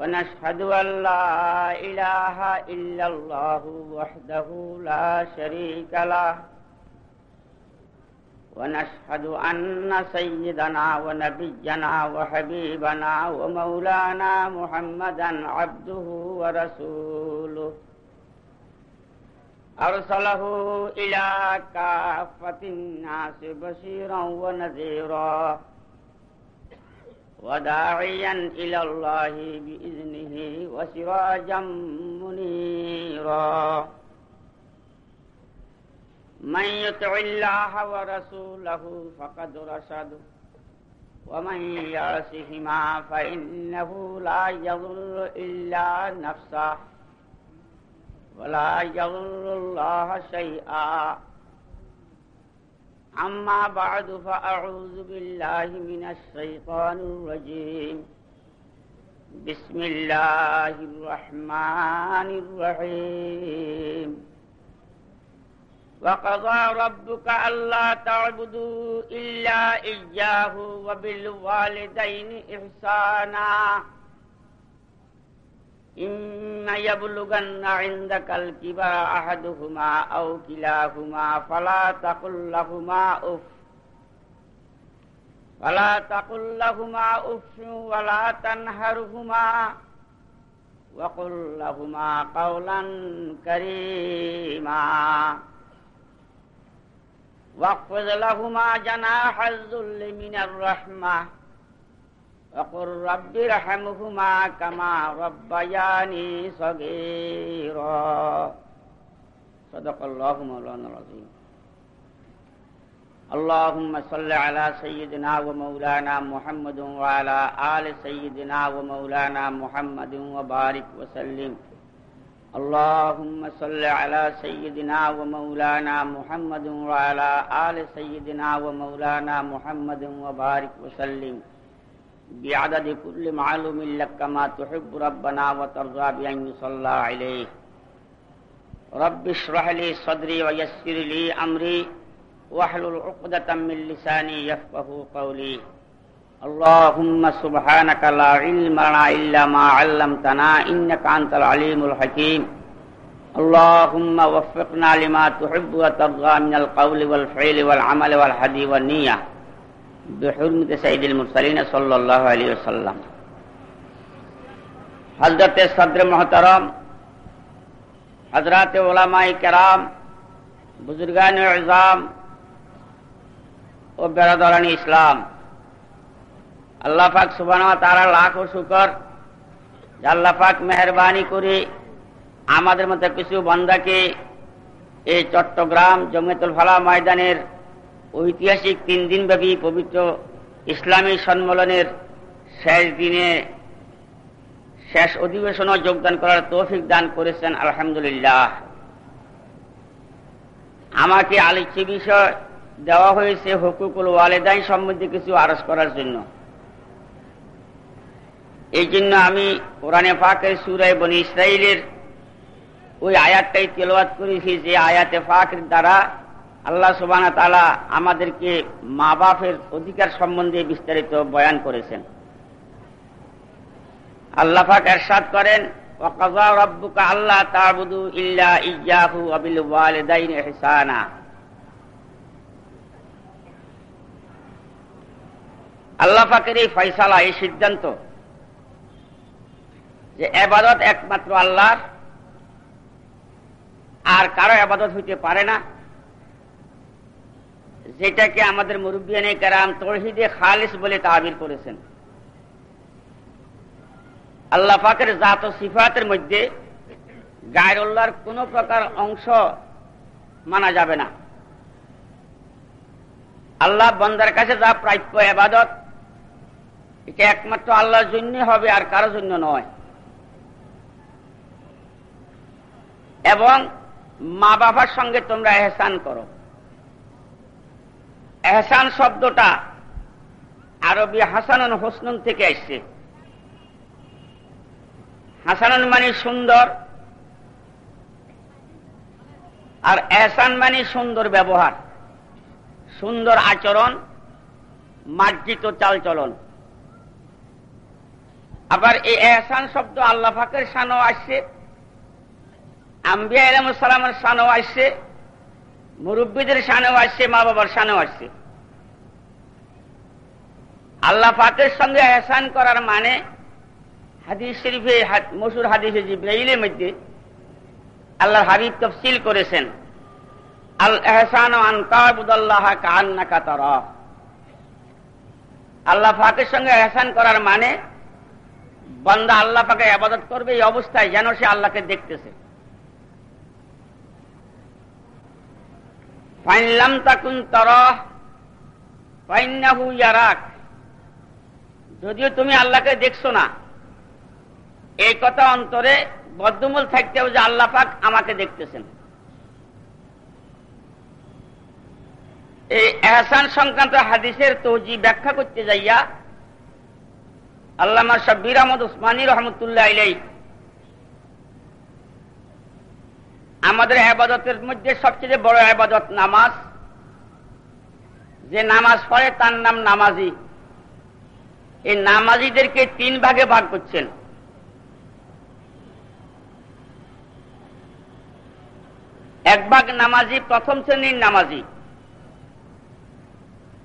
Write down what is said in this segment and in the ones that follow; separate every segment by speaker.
Speaker 1: ونشهد أن لا إله إلا الله وحده لا شريك له. ونشهد أن سيدنا ونبينا وحبيبنا ومولانا محمدا عبده ورسوله. أرسله إلى كافة الناس بشيرا ونذيرا. وداعيا إلى الله بإذنه وسراجا منيرا. من يطع الله ورسوله فقد رشد ومن يعصهما فإنه لا يضر إلا نفسه ولا يضر الله شيئا. أما بعد فأعوذ بالله من الشيطان الرجيم. بسم الله الرحمن الرحيم. وقضى ربك ألا تعبدوا إلا إياه وبالوالدين إحسانا. إما يبلغن عندك الكبر أحدهما أو كلاهما فلا تقل لهما أف تقل لهما أف ولا تنهرهما وقل لهما قولا كريما واخفض لهما جناح الذل من الرحمه وقل رب ارحمهما كما ربياني صغيرا. صدق الله مولانا العظيم. اللهم صل على سيدنا ومولانا محمد وعلى آل سيدنا ومولانا محمد وبارك وسلم. اللهم صل على سيدنا ومولانا محمد وعلى آل سيدنا ومولانا محمد وبارك وسلم. بعدد كل معلوم لك كما تحب ربنا وترضى بأن يصلى عليه. رب اشرح لي صدري ويسر لي أمري واحلل عقدة من لساني يفقه قولي. اللهم سبحانك لا علم لنا إلا ما علمتنا إنك أنت العليم الحكيم. اللهم وفقنا لما تحب وترضى من القول والفعل والعمل والحدي والنية. বেহরমতে সাইদুল মুরসালিনা সাল্লাহ আলী সাল্লাম হজরত সদর মোহতরম হজরত ওলামাই কেরাম, বুজুর্গান ইজাম ও বেরাদরান ইসলাম। আল্লাহ পাক সুবান তারা লাখ ও শুকর আল্লাহ পাক মেহরবানি করে আমাদের মতো কিছু বন্দাকে এই চট্টগ্রাম জমিতুল ফালা ময়দানের ঐতিহাসিক তিন দিনব্যাপী পবিত্র ইসলামী সম্মেলনের শেষ দিনে শেষ অধিবেশনও যোগদান করার তৌফিক দান করেছেন, আলহামদুলিল্লাহ। আমাকে আলোচ্য বিষয় দেওয়া হয়েছে হকুকুল ওয়ালেদাইন সম্বন্ধে কিছু আরজ করার জন্য। এই জন্য আমি কোরআনে পাকের সুরায় বনি ইসরায়েলের ওই আয়াতটাই তেলওয়াত করেছি যে আয়াতে ফাকের দ্বারা আল্লাহ সুবাহ তালা আমাদেরকে মা বাপের অধিকার সম্বন্ধে বিস্তারিত বয়ান করেছেন। আল্লাহ পাক এরশাদ করেন আল্লাহ পাকের এই ফয়সালা, এই সিদ্ধান্ত যে এবাদত একমাত্র আল্লাহর, আর কারও আবাদত হইতে পারে না। যেটাকে আমাদের মুরব্বিয়ানে কারাম তৌহিদে খালিস বলে তাবির করেছেন। আল্লাহ পাকের জাত সিফাতের মধ্যে গায়রুল্লাহর কোন প্রকার অংশ মানা যাবে না। আল্লাহ বন্দার কাছে যা প্রাপ্য এবাদত, এটা একমাত্র আল্লাহর জন্য হবে আর কারও জন্য নয়। এবং মা বাবার সঙ্গে তোমরা এহসান করো। এহসান শব্দটা আরবি হাসানন হোসনুন থেকে আসছে। হাসানন মানে সুন্দর আর এহসান মানে সুন্দর ব্যবহার। সুন্দর আচরণ, মার্জিত চালচলন। আবার এই এহসান শব্দ আল্লাহ ফাকের সানও আসছে, আম্বিয়া আলমসালামের সানও আসছে। মুরব্বীদের সানেও আসছে মা বাবার সানেও আসছে। আল্লাহ পাকের সঙ্গে এহসান করার মানে হাদিস শরীফে মসুর হাদিসে জিব্রাইলের মধ্যে আল্লাহ হাবিব তফসিল করেছেন, আল এহসান আনকাবুদাল্লাহ কান্নাকা তারা। আল্লাহ পাকের সঙ্গে এহসান করার মানে বন্দা আল্লাহ পাকে আবাদত করবে এই অবস্থায় যেন সে আল্লাহকে দেখতেছে। ফাইনলাম তাকুন তরহ যদিও তুমি আল্লাহকে দেখছ না, এই কথা অন্তরে বদ্ধমূল থাকতে হবে যে আল্লাহ পাক আমাকে দেখতেছেন। এই এহসান সংক্রান্ত হাদিসের তৌজি ব্যাখ্যা করতে যাইয়া আল্লামা শব্বির আহমদ উসমানী রহমতুল্লাহ আলাই আমাদের আবাদতের মধ্যে সবচেয়ে বড় আবাদত নামাজ। যে নামাজ পড়ে তার নাম নামাজি। এই নামাজিদেরকে তিন ভাগে ভাগ করছেন। এক ভাগ নামাজি প্রথম শ্রেণির নামাজি।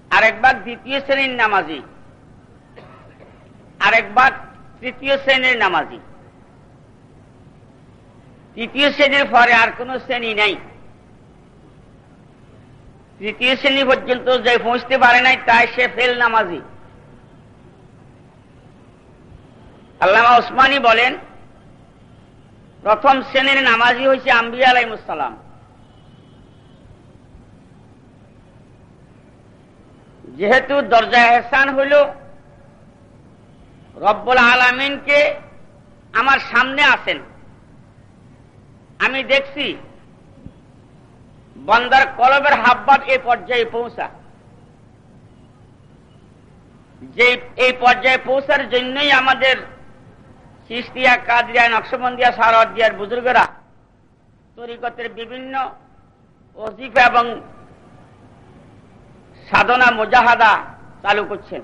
Speaker 1: আরেক ভাগ দ্বিতীয় শ্রেণির নামাজি। আরেক ভাগ তৃতীয় শ্রেণির নামাজি। তৃতীয় শ্রেণির পরে আর কোন শ্রেণি নাই। তৃতীয় শ্রেণি পর্যন্ত যে পৌঁছতে পারে নাই, তাই সে ফেল নামাজি। আল্লামা ওসমানী বলেন, প্রথম শ্রেণির নামাজি হয়েছে আম্বিয়া আলাইমুসালাম যেহেতু দরজা এহসান হইল, রব্বুল আলমিনকে আমার সামনে আসেন আমি দেখছি বন্দার কলবের হাববাদ এই পর্যায়ে পৌঁছা। যে এই পর্যায়ে পৌঁছার জন্যই আমাদের সৃষ্টিয়া কাদিয়া, নকশবন্দিয়া সারদিয়ার বুজুর্গরা তরিকতের বিভিন্ন অজিফা এবং সাধনা, মোজাহাদা চালু করছেন।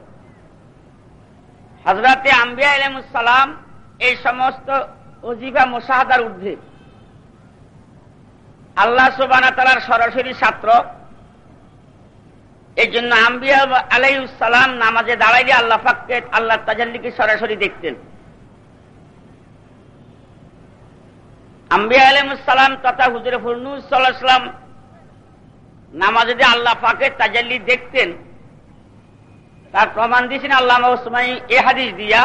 Speaker 1: হজরতে আম্বিয়া আলমুসালাম এই সমস্ত অজিফা মোশাহাদার ঊর্ধ্বে আল্লাহ সুবানা তালার সরাসরি ছাত্র। এই জন্য আম্বিয়া আলাইসালাম নামাজে দাঁড়াইলে আল্লাহ ফাককে আল্লাহ তাজাল্লিকে সরাসরি দেখতেন। আম্বিয়া আলমসালাম তথা হুজুর ফরনুসাল্লাম নামাজে যে আল্লাহ ফাকে তাজাল্লি দেখতেন, তার প্রমাণ দিয়েছেন আল্লাহ ওসমাই এ হাদিস দিয়া,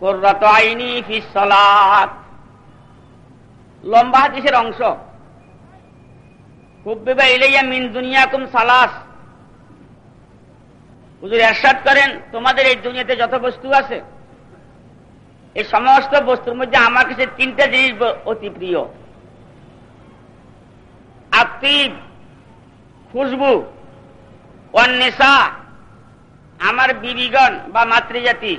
Speaker 1: কোর্রাত আইনি ফিসলাত লম্বা হাদিসের অংশ। হুব্বিবা ইলাইয়া মিন দুনিয়াকুম সালাস। হুজুর এরশাদ করেন, তোমাদের এই দুনিয়াতে যত বস্তু আছে, এই সমস্ত বস্তুর মধ্যে আমার কাছে তিনটা জিনিস অতি প্রিয়। আত্মিব খুশবু, অন্বেষা, আমার বিবিগণ বা মাতৃজাতি।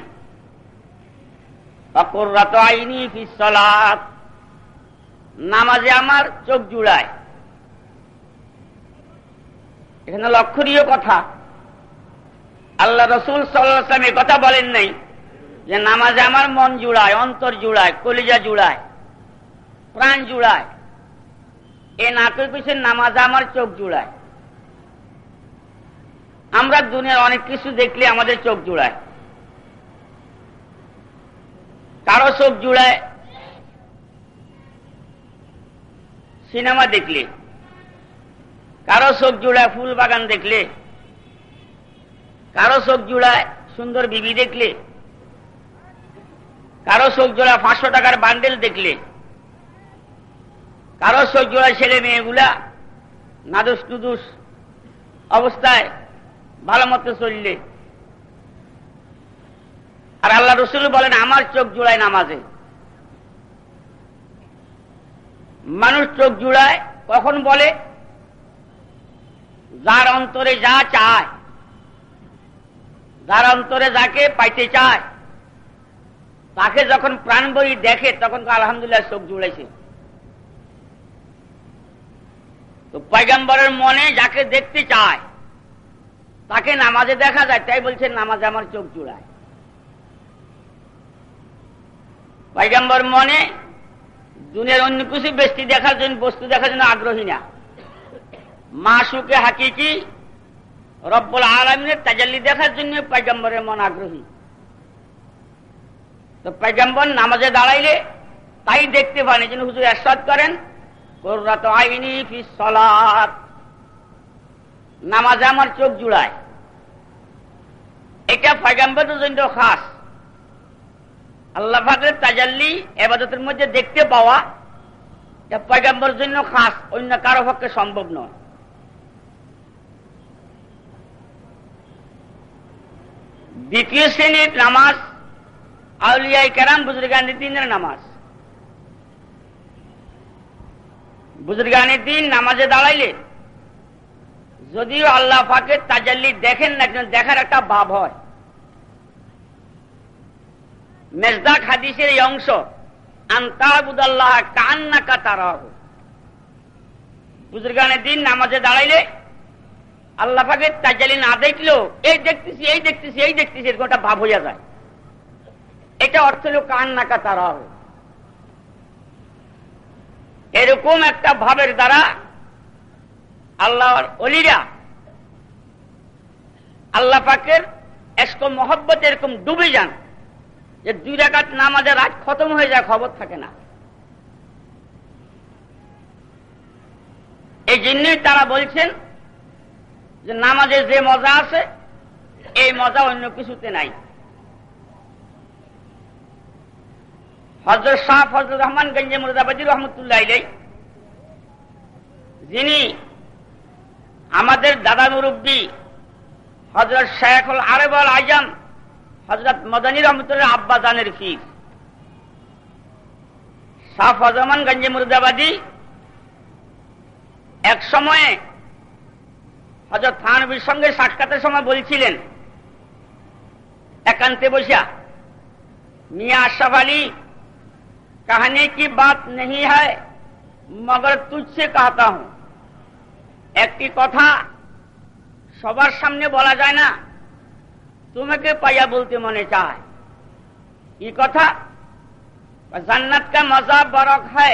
Speaker 1: অকর্রাত আইনি ফিসলাত নামাজে আমার চোখ জুড়ায়। এখানে লক্ষণীয় কথা। আল্লাহ রসুল সাল্লাম কথা বলেন নাই যে নামাজে আমার মন জুড়ায়, অন্তর জুড়ায়, কলিজা জুড়ায়, প্রাণ জুড়ায়। এ নাটক পিছনে নামাজে আমার চোখ জুড়ায়। আমরা দুনিয়ার অনেক কিছু দেখলে আমাদের চোখ জুড়ায়। কারও চোখ জুড়ায় সিনেমা দেখলে, কারও চোখ জুড়ায় ফুল বাগান দেখলে, কারও চোখ জুড়ায় সুন্দর বিবি দেখলে, কারও চোখ জোড়া পাঁচশো টাকার বান্ডেল দেখলে, কারও চোখ জোড়া ছেলে মেয়েগুলা নাদুস টুদুস অবস্থায় ভালো মতো চললে। আর আল্লাহ রসুল বলেন, আমার চোখ জোড়ায় নামাজে। মানুষ চোখ জুড়ায়, কখন বলে? যার অন্তরে যা চায়, যার অন্তরে যাকে পাইতে চায়, তাকে যখন প্রাণ বই দেখে, তখন আলহামদুলিল্লাহ চোখ জুড়াইছে। তো পয়গাম্বরের মনে যাকে দেখতে চায়, তাকে নামাজে দেখা যায়, তাই বলছে, নামাজে আমার চোখ জুড়ায়। পয়গাম্বর মনে দুনিয়ার অন্য কিছু বেশি দেখার জন্য, বস্তু দেখার জন্য আগ্রহী না। মাসুকে হাকিকি রব্বুল আলমিনের তাজাল্লি দেখার জন্য পয়গম্বরের মন আগ্রহী। তো পয়গম্বর নামাজে দাঁড়াইলে তাই দেখতে পান, এই জন্য হুজুর এরশাদ করেন, কোররাত আইনি ফি সলাত। নামাজে আমার চোখ জুড়ায়। এটা পয়গম্বরের জন্য খাস। আল্লাহ ফাকরের তাজাল্লি, এবাদতের মধ্যে দেখতে পাওয়া এটা পয়গম্বরের জন্য খাস, অন্য কারও পক্ষে সম্ভব নয়। দ্বিতীয় শ্রেণির নামাজ, আউলিয়াই কেরাম বুজুর্গানের দিনের নামাজ। বুজুর্গানের দিন নামাজে দাঁড়াইলে, যদিও আল্লাহ ফাঁকে তাজাল্লি দেখেন না, কিন্তু দেখার একটা ভাব হয়। মেজদাক হাদিসের এই অংশ, আন্তাবুদাল্লাহ কান্না কাতারাহ বুজুর্গানের দিন নামাজে দাঁড়াইলে আল্লাহ পাকে তাজালি না দেখলেও, এই দেখতেছি এই দেখতেছি এই দেখতেছি, এরকম একটা ভাব হইয়া যায়। এটা অর্থ হল কান্নাকা তারা এরকম একটা ভাবের দ্বারা আল্লাহর অলিরা আল্লাহ পাকের এসকম মহব্বত এরকম ডুবে যান। যে দুই রাকাত নামাজের রাত খতম হয়ে যায়, খবর থাকে না। এই জন্যই তারা বলছেন যে নামাজে যে মজা আছে, এই মজা অন্য কিছুতে নাই। হজরত শাহ ফজল রহমান গঞ্জে মুরদাবাদী রহমতুল্লাহ যিনি আমাদের দাদা মুরব্বী হজরত শেখুল আরেবল আজম হজরত মদানী রহমতুল্লাহ আব্বাজানের ফির শাহ ফজরমান গঞ্জে মুরদাবাদী এক সময়ে হজরত থানবীর সঙ্গে সাক্ষাতের সময় বলছিলেন একান্তে বসিয়া মিয়া আশরাফ আলী कहने की बात नहीं है मगर तुझसे कहता हूं একটি কথা সবার সামনে বলা যায় না তোমাকে পাইয়া বলতে মনে চায় یہ کتھا جنت کا مزہ برحق ہے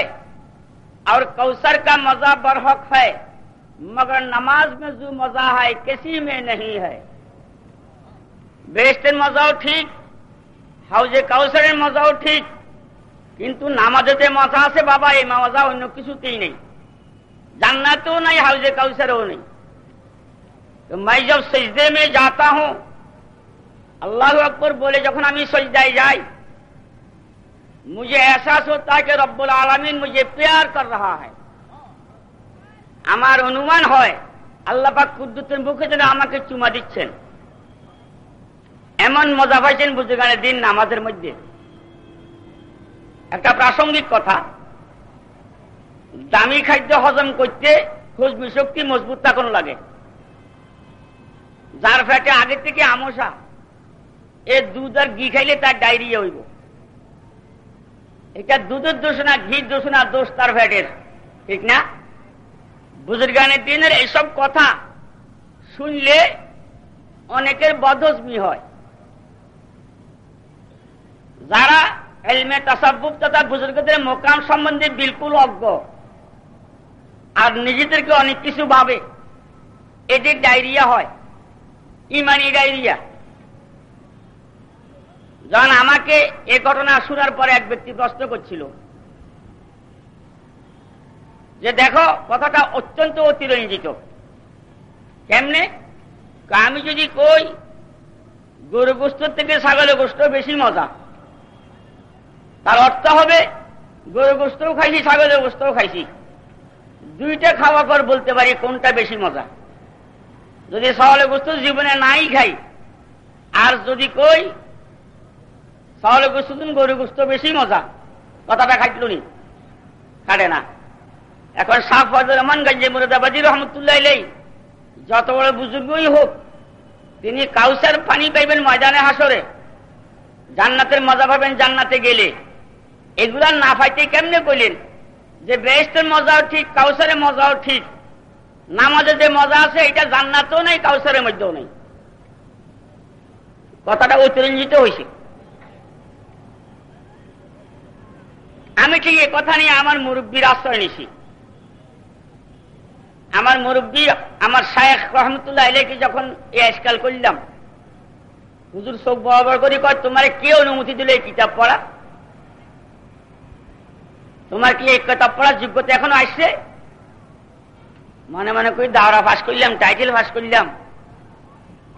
Speaker 1: اور کوثر کا مزہ برحق ہے، مگر نماز میں جو مزہ ہے، کسی میں نہیں ہے۔ بیشتر مزہ ٹھیک হাউজে কাউসারের মজাও ঠিক কিন্তু নামাজেতে মজা আছে বাবা এই মজা অন্য কিছুতেই নেই জান্নাতেও নাই হাউজে কাউসারেও নেই তো মাই জব سجدے میں جاتا ہوں अल्लाह अकबर बोले যখন আমি সজদায় যাই मुझे एहसास होता है कि रब्बुल आलमीन मुझे प्यार कर रहा है আমার অনুমান হয় আল্লাহ পাক কুদ্দুতের মুখে যেন আমাকে চুমা দিচ্ছেন এমন মজা পাইছেন বুঝুগানের দিন নামাজের মধ্যে একটা প্রাসঙ্গিক কথা দামি খাদ্য হজম করতে খুশবি শক্তি মজবুত থাকুন লাগে যার ফ্যাটে আগে থেকে আমসা এ দুধ আর ঘি খাইলে তার ডায়রিয়া হইব। এটা দুধের দোষ না, ঘির দোষ না, দোষ তার ফ্যাটের ঠিক না? দিনের এইসব কথা শুনলে অনেকের বদহজমি হয়। যারা এলমে তথা বুজুর্গদের মোকাম সম্বন্ধে বিলকুল অজ্ঞ, আর নিজেদেরকে অনেক কিছু ভাবে, এদের ডায়রিয়া হয়, ইমানি ডায়রিয়া। যখন আমাকে এ ঘটনা শোনার পরে এক ব্যক্তি প্রশ্ন করছিল যে দেখো, কথাটা অত্যন্ত অতিরঞ্জিত। কেমনে? আমি যদি কই গরু গোস্ত থেকে ছাগলের গোস্ত বেশি মজা। তার অর্থ হবে গরু গোস্তও খাইছি, ছাগলের গোস্তও খাইছি। দুইটা খাওয়া কর বলতে পারি কোনটা বেশি মজা। যদি ছাগলের গোস্ত জীবনে নাই খাই, আর যদি কই ছাগলের গোস্ত গরু গোস্ত বেশি মজা। কথাটা খাইতল নি খাটে না। এখন ফজল রহমান গাজী মুরাদাবাদী রহমতুল্লাহ যত বড় বুজুর্গই হোক, তিনি কাউসার পানি পাইবেন ময়দানে হাসরে। জান্নাতের মজা পাবেন জান্নাতে গেলে। এগুলা না পাইতে কেমনে কইলেন? যে বেহেস্তের মজাও ঠিক, কাউসারের মজাও ঠিক। নামাজে যে মজা আছে, এটা জান্নাতেও নেই, কাউসারের মধ্যেও নেই। কথাটা অতিরঞ্জিত হয়েছে আমি ঠিক এ কথা নিয়ে আমার মুরব্বীর আশ্রয় নিছি? আমার মুরব্বী, আমার শায়েখ রহমতুল্লাহ এলাকে যখন এ আজকাল করলাম, হুজুর চোখ বরাবর করি, কয়, তোমার কে অনুমতি দিলে এই কিতাব পড়া? তোমার কি এই কিতাব পড়ার যোগ্যতা এখনও আসছে? মনে মনে করি, দাওরা ফাঁস করলাম, টাইটেল ফাঁস করলাম।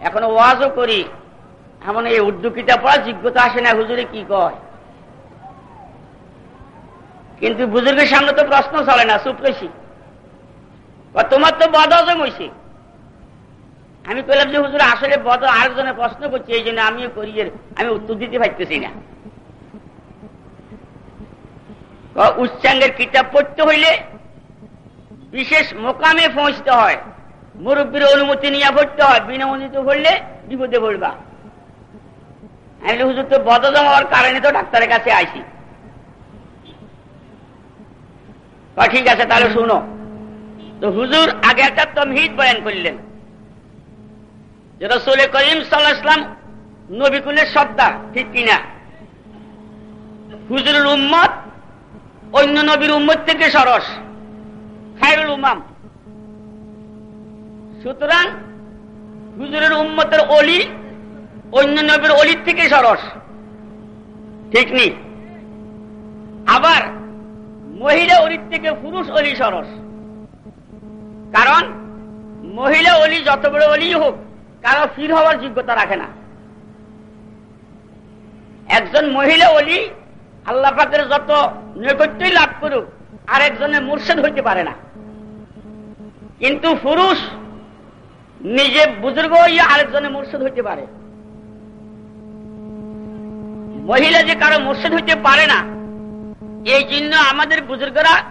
Speaker 1: এখনও ওয়াজও করি। এমন এই উর্দু কিতাব পড়ার যোগ্যতা আসে না, হুজুরে কি কয়? কিন্তু বুজুর্গের সামনে তো প্রশ্ন চলে না, চুপ করেছি তোমার তো বদ হজম হয়েছে আমি কইলাম যে, হুজুর, আসলে বদ আরেকজনে প্রশ্ন করছি, এই জন্য আমিও করি আমি উত্তর দিতে পারতেছি না। উচ্চাঙ্গের কিতাব পড়তে হইলে বিশেষ মোকামে পৌঁছতে হয়। মুরব্বীর অনুমতি নিয়ে পড়তে হয়, বিনা অনুমতি পড়লে বিপদে পড়বা। আমি হুজুর, তো বদজম হওয়ার কারণে তো ডাক্তারের কাছে আইসি ঠিক আছে, তাহলে শুনো। তো হুজুর আগে একটা তমহিদ বয়ান করলেন, যে রসুল করিম সাল্লাহাম নবিকুলের সত্তা ঠিক কিনা? হুজুরের উম্মত, অন্য নবীর উম্মত থেকে সরস, খায়রুল উমাম। সুতরাং হুজুরের উম্মতের অলি অন্য নবীর অলির থেকে সরস, ঠিক নেই আবার মহিলা অলির থেকে পুরুষ অলি সরস। কারণ মহিলা অলি যত বড় অলি হোক, কারও ফির হওয়ার যোগ্যতা রাখে না। একজন মহিলা অলি আল্লাহ পাকের যত নৈকট্যই লাভ করুক আরেকজনের মুর্শেদ হইতে পারে না। কিন্তু পুরুষ নিজে বুজুর্গ হইয়া আরেকজনে মুর্শেদ হইতে পারে। মহিলা যে কারও মুর্শেদ হইতে পারে না এই জন্য আমাদের বুজুর্গরা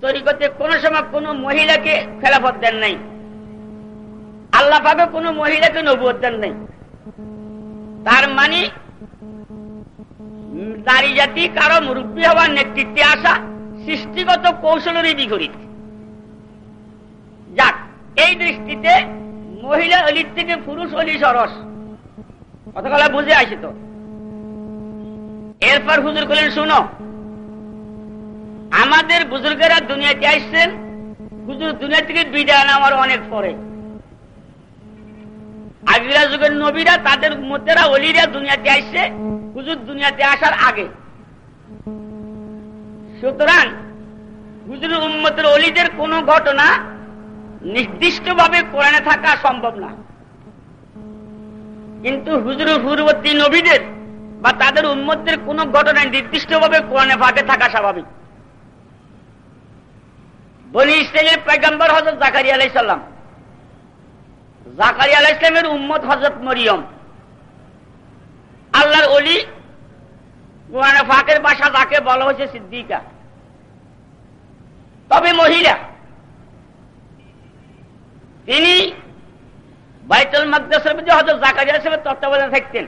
Speaker 1: তরিকতে কোন সময় কোন মহিলাকে খেলাফত দেন নাই। আল্লাহ পাবে কোন মহিলাকে নবুয় দেন নাই। তার মানে নারী জাতি কারও মুরব্বী হওয়ার নেতৃত্বে আসা সৃষ্টিগত কৌশলেরই বিপরীত। যাক, এই দৃষ্টিতে মহিলা অলির থেকে পুরুষ অলি সরস। কতকালা বুঝে আসি তো। এরপর হুজুর করলেন শুনো আমাদের বুজুর্গেরা দুনিয়াতে আসছেন, হুজুর দুনিয়া থেকে বিদায় নেওয়ার অনেক পরে। আগিরা যুগের নবীরা, তাদের মধ্যেরা অলিরা দুনিয়াতে আসছে, হুজুর দুনিয়াতে আসার আগে। সুতরাং হুজুর উম্মতের অলিদের কোন ঘটনা নির্দিষ্টভাবে কোরআনে থাকা সম্ভব না। কিন্তু হুজুর পূর্ববর্তী নবীদের বা তাদের উম্মতদের কোন ঘটনা নির্দিষ্টভাবে কোরআনে ফাঁকে থাকা স্বাভাবিক। বনি ইসলামের পেগম্বর হজরত জাকারি আলাইসাল্লাম জাকারি আলাহ ইসলামের উম্মত হজরত মরিয়ম। আল্লাহর অলি কোরআনে ফাঁকের বাসা যাকে বলা হয়েছে সিদ্দিকা। তবে মহিলা, তিনি বাইতুল মাকদাসের মধ্যে হজরত জাকারি আলাইসলামের তত্ত্বাবধানে থাকতেন।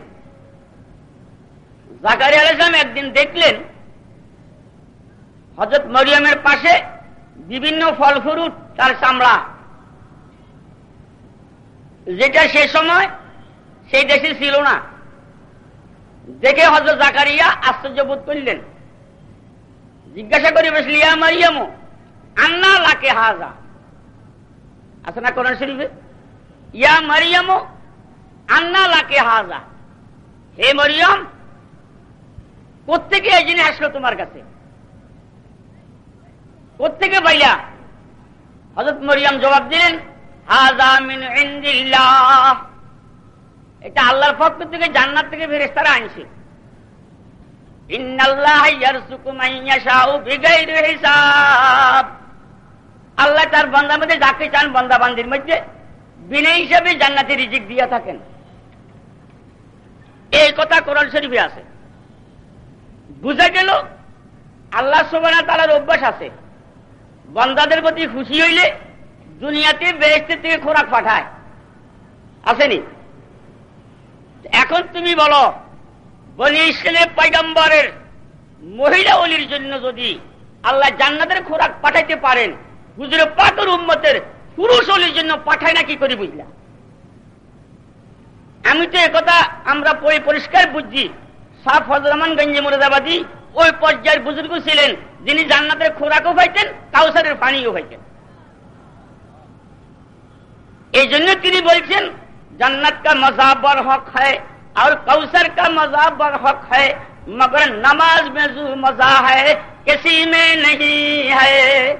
Speaker 1: জাকারি আলাইসলাম একদিন দেখলেন হজরত মরিয়মের পাশে বিভিন্ন ফল ফ্রুট তার চামড়া। যেটা সে সময় সেই দেশে ছিল না। দেখে হজরত জাকারিয়া আশ্চর্য বোধ করলেন। জিজ্ঞাসা করি বসলি, ইয়া মারিয়ামো, আন্না লাকে হাজা? আছে না কোরআন শরীফে? ইয়া মারিয়ামো, আন্না লাকে হাজা? হে মরিয়ম কোথেকে এই জিনিস আসলো তোমার কাছে? কোথেকে পাইলা? হজরত মরিয়াম জবাব দিলেন এটা আল্লাহর পক্ষ থেকে জান্নাত থেকে ফেরেস্তারা আনছে। আল্লাহ তার বন্দার মধ্যে যাকে চান বন্দা বান্দির মধ্যে বিনা হিসাবে জান্নাতে রিজিক দিয়া থাকেন। এই কথা কোরআন শরীফে আছে। বুঝা গেল, আল্লাহ সোবানা তালার অভ্যাস আছে। বন্দাদের প্রতি খুশি হইলে দুনিয়াতে বেহেস্তের থেকে খোরাক পাঠায়। আসেনি? এখন তুমি বলো, বনি ইসলামের পয়গম্বরের মহিলা অলির জন্য যদি আল্লাহ জান্নাতের খোরাক পাঠাইতে পারেন, হুজুরে পাতর উম্মতের পুরুষ অলির জন্য পাঠায় না কি করে বুঝলাম আমি তো একথা আমরা পরিষ্কার বুঝছি। সাফ হজরমান গঞ্জে মুরাদাবাদী بزرگلین جنہیں خوراک کاؤثر پانی یہ جنات کا مزا بر ہق ہے اور مزا بر ہق ہے مگر نماز میں کسی میں نہیں ہے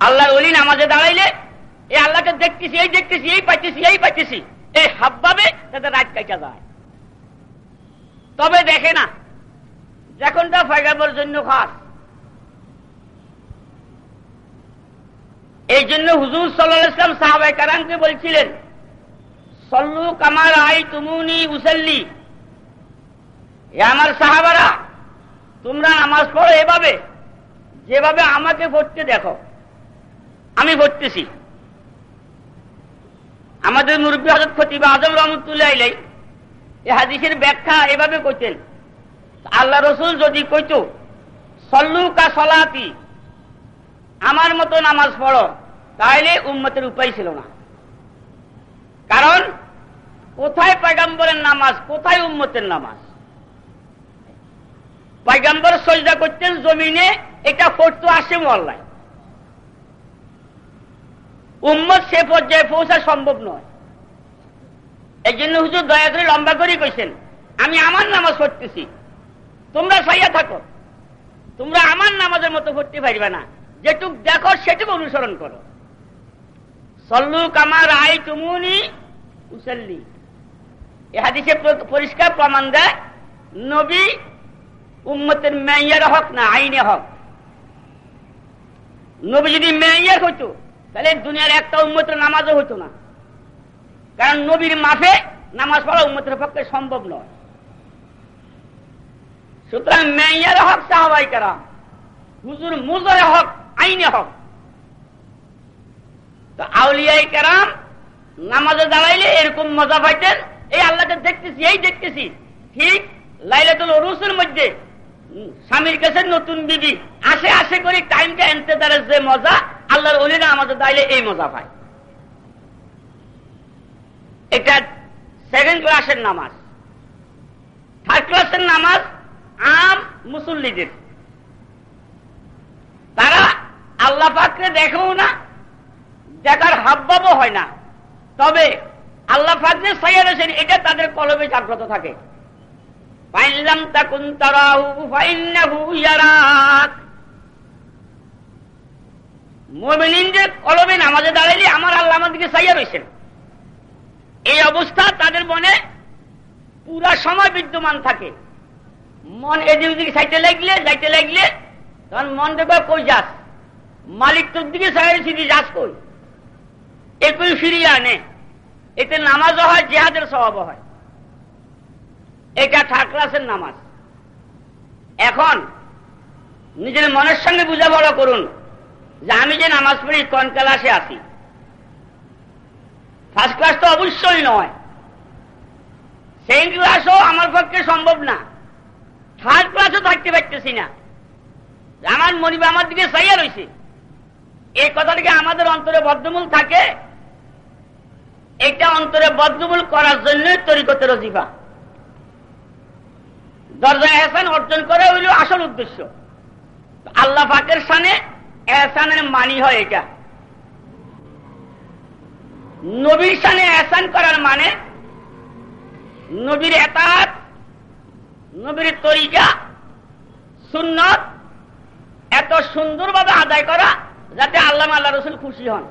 Speaker 1: اللہ علیہ نمازیں درائیلے اللہ یہ دیکھتی یہ پائیتیس یہ پائیتیس یہ ہابے رات کا তবে দেখে না, যখনটা ফাইগাবার জন্য খাস। এই জন্য হুজুর সাল্লাম সাহাবাই কারামকে বলছিলেন, সল্লু কামার আই তুমুনি উসল্লি আমার সাহাবারা, তোমরা নামাজ পড়ো এভাবে, যেভাবে আমাকে পড়তে দেখো। আমি পড়তেছি। আমাদের মুরব্বী হজরত খতিবা আজম রহমতুল্লাহ হাদিসের ব্যাখ্যা এভাবে কইতেন আল্লাহ রসুল যদি কইত, সল্লু সলাতি, আমার মতো নামাজ পড়ো তাহলে উম্মতের উপায় ছিল না। কারণ, কোথায় পাইগাম্বরের নামাজ, কোথায় উম্মতের নামাজ? পাইগাম্বর সজদা করতেন জমিনে, এটা পড়তো আসে মল্লায় উম্মত সে পর্যায়ে পৌঁছা সম্ভব নয়। এই জন্য হুজুর দয়া করে লম্বা করেই কইছেন। আমি আমার নামাজ পড়তেছি। তোমরা সাইয়া থাকো। তোমরা আমার নামাজের মতো পড়তে পারবে না। যেটুক দেখো, সেটুকু অনুসরণ করো। সল্লু কামার আই তুমুনি উসল্লি। এ হাদিসে পরিষ্কার প্রমাণ দেয়, নবী উম্মতের মেয়ের হক না আইনে হক। নবী যদি মেয়ের হইতো, তাহলে দুনিয়ার একটা উম্মতের নামাজও হইতো না। কারণ নবীর মাফে নামাজ পড়া উম্মতের পক্ষে সম্ভব নয়। সুতরাং মেয়ের হক, সাহাবাই করা হুজুর মুজরে হক, আইনে হক। তো আউলিয়াই কেরাম নামাজে দাঁড়াইলে এরকম মজা পাইতেন, এই আল্লাহকে দেখতেছি, এই দেখতেছি। ঠিক লাইলাতুল রুসের মধ্যে স্বামীর কাছে নতুন বিবি আসে আসে করে টাইমটা এনতে যে মজা, আল্লাহর অলিরা আমাদের দাঁড়িয়ে এই মজা পায়। এটা সেকেন্ড ক্লাসের নামাজ। থার্ড ক্লাসের নামাজ আম মুসল্লিদের। তারা আল্লাহ পাককে দেখেও না, দেখার হাবভাবও হয় না। তবে আল্লাহ ফাকরে সাইয়া রয়েছেন, এটা তাদের কলবে জাগ্রত থাকে। মোমিনিনদের কলবে নামাজে দাঁড়াইলে আমার আল্লাহ আমাদেরকে সাইয়া রয়েছেন। এই অবস্থা তাদের মনে পুরা সময় বিদ্যমান থাকে। মন এদিক ওদিকে সাইতে লাগলে, যাইতে লাগলে, তখন মন দেখবে কই যাস? মালিক তোর দিকে সিদ্ধি যাস কই? একই ফিরিয়ে আনে। এতে নামাজও হয়, জেহাদের স্বভাব হয়। এটা থার্ড ক্লাসের নামাজ। এখন নিজের মনের সঙ্গে বুঝাপড়া করুন যে আমি যে নামাজ পড়ি, কোন ক্লাসে আসি ফার্স্ট ক্লাস তো অবশ্যই নয়। সেকেন্ড ক্লাসও আমার পক্ষে সম্ভব না। থার্ড ক্লাসও থাকতে পারতেছি না। আমার মনিবা আমার দিকে সাইয়া রয়েছে এই কথাটিকে আমাদের অন্তরে বদ্ধমূল থাকে? এটা অন্তরে বদ্ধমূল করার জন্য তরিকতের রজিফা দরজা এহসান অর্জন করে হইল আসল উদ্দেশ্য। আল্লাহ পাকের সানে এহসানের মানি হয় এটা। নবীর সানে এহসান করার মানে নবীর এতাত, নবীর তরিকা, সুন্নত এত সুন্দরভাবে আদায় করা যাতে আল্লাহ আল্লাহ রসুল খুশি হন।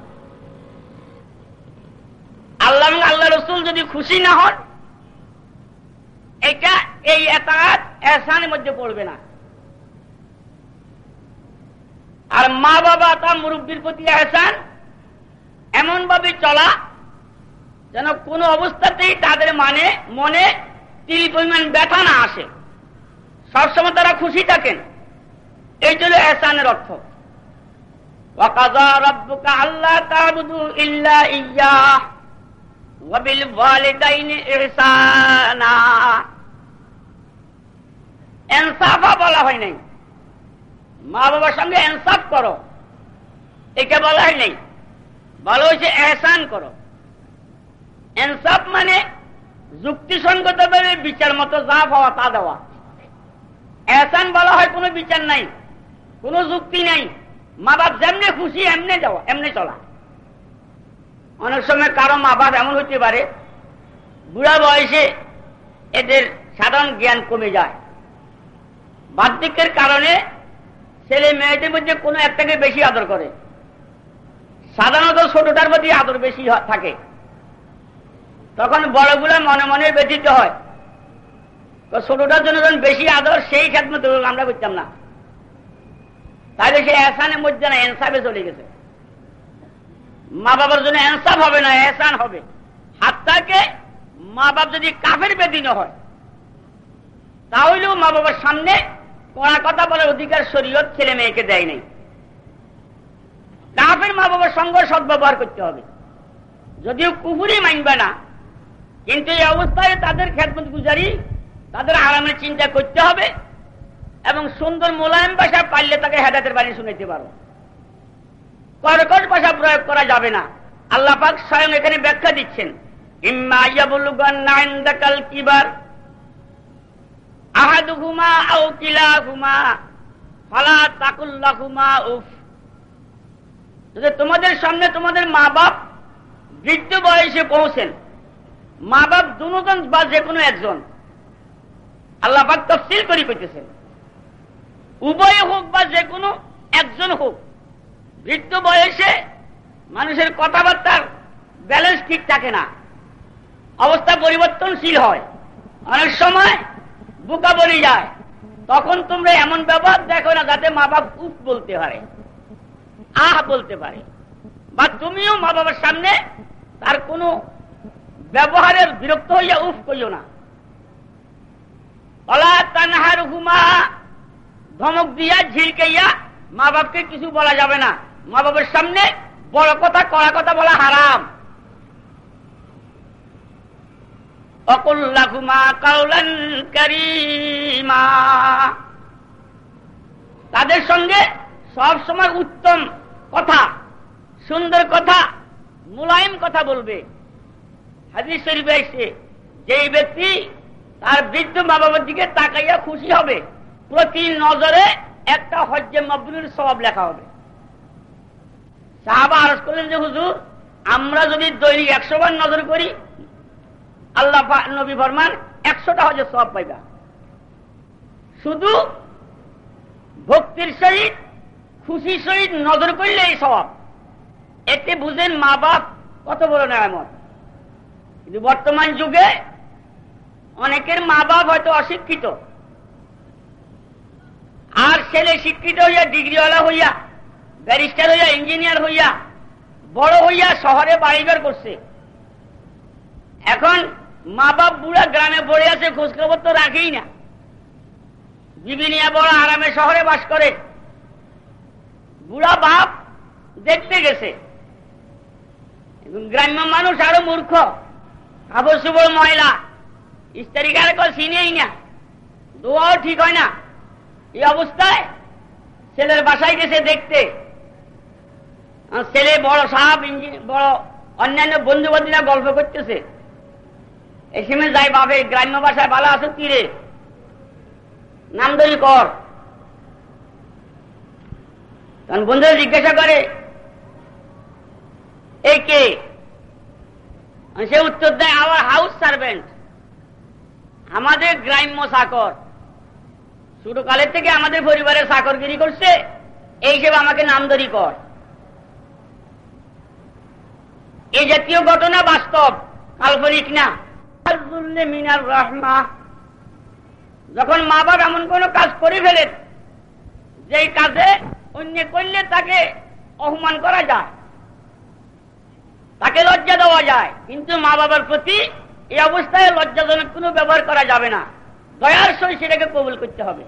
Speaker 1: আল্লাহ আল্লাহ রসুল যদি খুশি না হন, এটা এই এতাত এহসানের মধ্যে পড়বে না। আর মা বাবা তার মুরব্বীর প্রতি এহসান এমন ভাবে চলা যেন কোনো অবস্থাতেই তাদের মানে মনে তিল পরিমাণ ব্যথা না আসে। সবসময় তারা খুশি থাকেন। এই জন্য এসানের অর্থ। বলা হয় নাই। মা বাবার সঙ্গে এনসাফ করো। একে বলা হয় নাই। বলা হয়েছে, এহসান করো। এনসাফ মানে যুক্তিসঙ্গত ভাবে বিচার মতো যা পাওয়া তা দেওয়া। এহসান বলা হয় কোনো বিচার নাই, কোনো যুক্তি নাই। মা বাপ যেমনি খুশি, এমনি যাওয়া এমনি চলা। অনেক সময় কারও মা বাপ এমন হতে পারে, বুড়া বয়সে এদের সাধারণ জ্ঞান কমে যায়। বার্ধক্যের কারণে ছেলে মেয়েদের মধ্যে কোনো একটাকে বেশি আদর করে। সাধারণত ছোটটার প্রতি আদর বেশি থাকে। তখন বড়গুলা মনে মনে ব্যথিত হয়। তো ছোটটার জন্য যখন বেশি আদর, সেই খেদমত আমরা করতাম না। তাহলে সে এহসানের মধ্যে না, এনসাফে চলে গেছে। মা বাবার জন্য এনসাফ হবে না, এহসান হবে। হাতটাকে মা বাপ যদি কাফের বেদিন হয়, তাহলেও মা বাবার সামনে কড়া কথা বলার অধিকার শরীয়ত ছেলে মেয়েকে দেয় নাই। কাফের মা বাবার সঙ্গে সদ্ব্যবহার করতে হবে। যদিও কুকুরই মানবে না, কিন্তু এই অবস্থায় তাদের খেদমত গুজারি, তাদের আরামের চিন্তা করতে হবে এবং সুন্দর মোলায়েম ভাষা পারলে তাকে হেদাতের বাণী শুনাইতে পারো। কর্কট ভাষা প্রয়োগ করা যাবে না। আল্লাহ পাক স্বয়ং এখানে ব্যাখ্যা দিচ্ছেন কিবার, আহাদুহুমা আও কিলাহুমা, ফালা তাকুল্লাহুমা উফ। যদি তোমাদের সামনে তোমাদের মা বাপ বৃদ্ধ বয়সে পৌঁছেন। মা বাপ দুজন বা যে কোনো একজন। আল্লাহ পাক তফসিল করি করতেছেন উভয় হোক বা যে কোনো একজন হোক, বৃদ্ধ বয়সে মানুষের কথাবার্তার ব্যালেন্স ঠিক থাকে না। অবস্থা পরিবর্তনশীল হয়। অনেক সময় বুকা বলি যায়। তখন তোমরা এমন ব্যবহার দেখো না যাতে মা বাপ উফ বলতে পারে। আহ বলতে পারে। বা তুমিও মা বাবার সামনে তার কোনো ব্যবহারের বিরক্ত হইয়া উফ করিও না। অলা তানহার হুমা ধমক দিয়া, ঝিলকাইয়া মা বাপকে কিছু বলা যাবে না। মা বাবার সামনে বড় কথা, কড়া কথা বলা হারাম। তাদের সঙ্গে সব সময় উত্তম কথা, সুন্দর কথা, মুলায়ম কথা বলবে। হাজির শরীফে এসে যেই ব্যক্তি তার বৃদ্ধ মা বাবার দিকে তাকাইয়া খুশি হবে, প্রতি নজরে একটা হজ্জে মবরুর সবাব লেখা হবে। সাহাবা আরজ করলেন যে, হুজুর, আমরা যদি দৈনিক একশো বার নজর করি, আল্লাহ নবী ফরমান একশোটা হজের স্বভাব পাইবা। শুধু ভক্তির সহিত খুশির সহিত নজর করলে এই স্বভাব। এতে বুঝেন মা বাপ কত বড় এমন কিন্তু বর্তমান যুগে অনেকের মা বাপ হয়তো অশিক্ষিত। আর ছেলে শিক্ষিত হইয়া ডিগ্রিওয়ালা হইয়া, ব্যারিস্টার হইয়া, ইঞ্জিনিয়ার হইয়া, বড় হইয়া শহরে বাড়িঘর করছে। এখন মা বাপ বুড়া গ্রামে পড়ে আছে, খোঁজখবর তো রাখেই না। বিবিনিয়া বড় আরামে শহরে বাস করে। বুড়া বাপ দেখতে গেছে। গ্রাম্য মানুষ আরও মূর্খ কাপড় সুবর ময়লা স্ত্রীকার চিনেই না, দোয়াও ঠিক হয় না। এই অবস্থায় ছেলের বাসায় গেছে দেখতে। ছেলে বড় সাহাব বড় অন্যান্য বন্ধু বান্ধবীরা গল্প করতেছে। এই সময় যাই বাপে, গ্রাম্য ভাষায় ভালো আছো কি রে? নামদরি কর। তখন বন্ধুরা জিজ্ঞাসা করে এই কে? সে উত্তর দেয় আওয়ার হাউস সার্ভেন্ট আমাদের গ্রাম্য চাকর ছোটকালের থেকে আমাদের পরিবারের চাকরগিরি করছে, এই হিসেবে আমাকে নামদারি কর। এই জাতীয় ঘটনা বাস্তব, কাল্পনিক না। মিনার রহমা, যখন মা বাপ এমন কোন কাজ করে ফেলেন যে কাজে অন্য করলে তাকে অপমান করা যায়, তাকে লজ্জা দেওয়া যায়, কিন্তু মা বাবার প্রতি এই অবস্থায় লজ্জাজনক কোনো ব্যবহার করা যাবে না। দয়ার সই সেটাকে কবুল করতে হবে।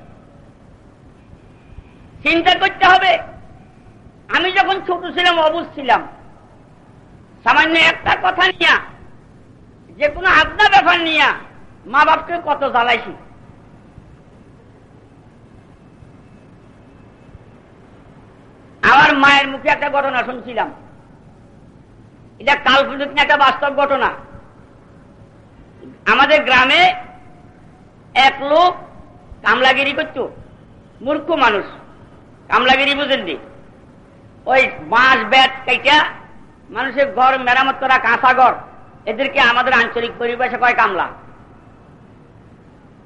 Speaker 1: চিন্তা করতে হবে, আমি যখন ছোট ছিলাম, অবুজ ছিলাম, সামান্য একটা কথা নিয়া, যে কোনো আড্ডা ব্যাপার নিয়া মা বাপকে কত জ্বালাইছি। আমার মায়ের মুখে একটা ঘটনা শুনছিলাম। এটা কাল্পনিক একটা বাস্তব ঘটনা। আমাদের গ্রামে এক লোক কামলাগিরি করত, মূর্খ মানুষ, কামলাগিরি বুঝেননি। ওই বাঁশ, ব্যাট কাইটা মানুষের ঘর, মেরামত করা কাঁচা ঘর, এদেরকে আমাদের আঞ্চলিক পরিবেশে কয় কামলা।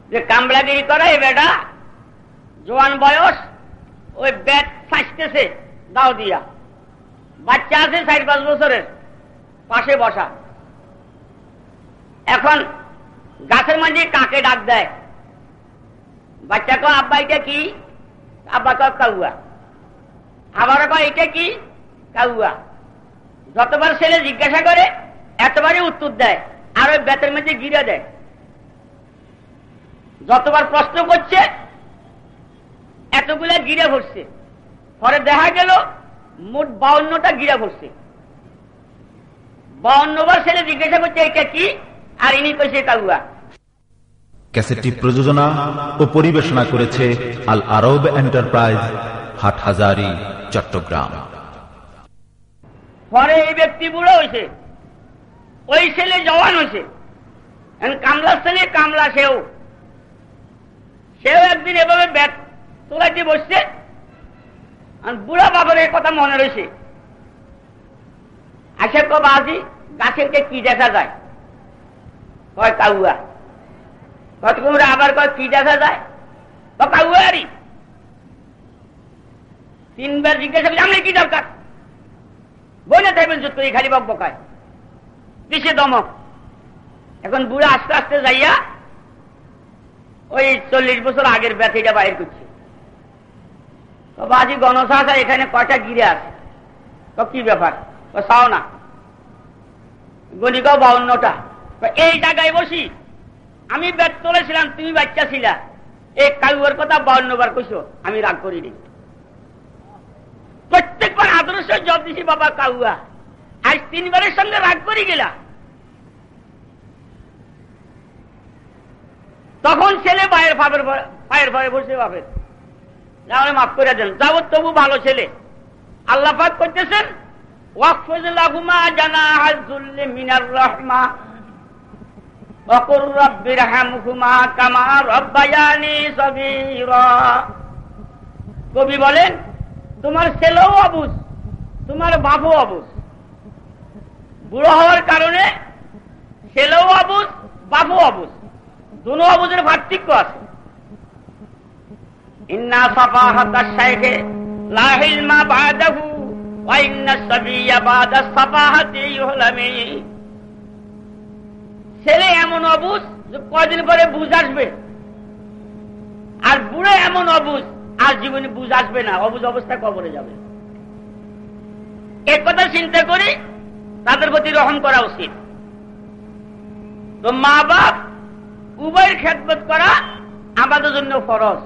Speaker 1: যে কামলাগিরি করে এই বেটা, জোয়ান বয়স, ওই ব্যাট ফাঁসতেছে। দাও দিয়া। বাচ্চা আছে ষাট পাঁচ বছরের, পাশে বসা। এখন গাছের মাঝে কাকে ডাক দেয়? বাচ্চা কো আব্বা এটা কি? আব্বা কয় কাউয়া। আবার কয় এটা কি? কাউয়া। যতবার ছেলে জিজ্ঞাসা করে, এতবারই উত্তর দেয়, আর ওই বেতের মাঝে গিরে দেয়। যতবার প্রশ্ন করছে, এতগুলা গিরে ভরছে। পরে দেখা গেল মোট বাউন্নটা গিরা ভরছে বাউন্নবার ছেলে জিজ্ঞাসা করছে এটা কি? আর ইনি কইছে কাউয়া
Speaker 2: ক্যাসেটটি প্রযোজনা ও পরিবেশনা করেছে Al Arab Enterprise Hathazari Chittagong.
Speaker 1: পরে এই ব্যক্তি বুড়ো হয়েছে ওই ছেলে জওয়ান হয়েছে কামলার ছেলে কামলা সেও। সেও একদিন এভাবে ব্যাট তোলাইতে বসছে। বুড়া বাবার এই কথা মনে রয়েছে। আসে কবাজি গাছের কে কি দেখা যায়? কয় কাউয়া। কত কুমড়া আবার কয় কি দেখা যায়? কাউয়ারি তিনবার জিজ্ঞাসা করছি আমি কি দরকার? বলে থাকবেন যুক্ত এই খালি বক বকায়। কিসে দমক? এখন বুড়া আস্তে আস্তে যাইয়া ওই চল্লিশ বছর আগের ব্যথিটা বাইর করছে। বাজি গণসাহসা এখানে কয়টা গিরে আছে? তো কি ব্যাপার? চাও না। গণিকাও বাউন্নটা এই জায়গায় বসি। আমি ব্যাট তুলেছিলাম তুমি বাচ্চা ছিলা। এই কালুয়ার কথা বাউন্ন বার কইছো, আমি রাগ করিনি। প্রত্যেকবার আদর্শ জব দিছি বাবা কাউয়া আজ তিনবারের সঙ্গে রাগ করি গেলা। তখন ছেলে পায়ের ফাপের পায়ের ভয়ে বসে বাপের। নাহলে মাফ করে দেন। যাবত তবু ভালো ছেলে। আল্লাহ পাক করতেছেন কবি বলেন, তোমার ছেলেও অবুজ, তোমার বাবু অবুজ। বুড়ো হওয়ার কারণে ছেলেও অবুজ বাবু অবুজ। দুনো অবুজের পার্থক্য আছে। ইন্না সাফা হাতা শাইখে লাহিল মা বাদাহু, ওয়া ইন্না সাবিয়া বাদা সাফাহাতি ছেলে এমন অবুজ যে কয়দিন পরে বুঝ আসবে। আর বুড়ো এমন অবুজ, আর জীবনে বুঝ আসবে না, অবুজ অবস্থায় কবরে যাবে। এক কথা চিন্তা করি, তাদের প্রতি রহম করা উচিত। তো মা বাপ উভয়ের খেদমত করা আমাদের জন্য ফরজ।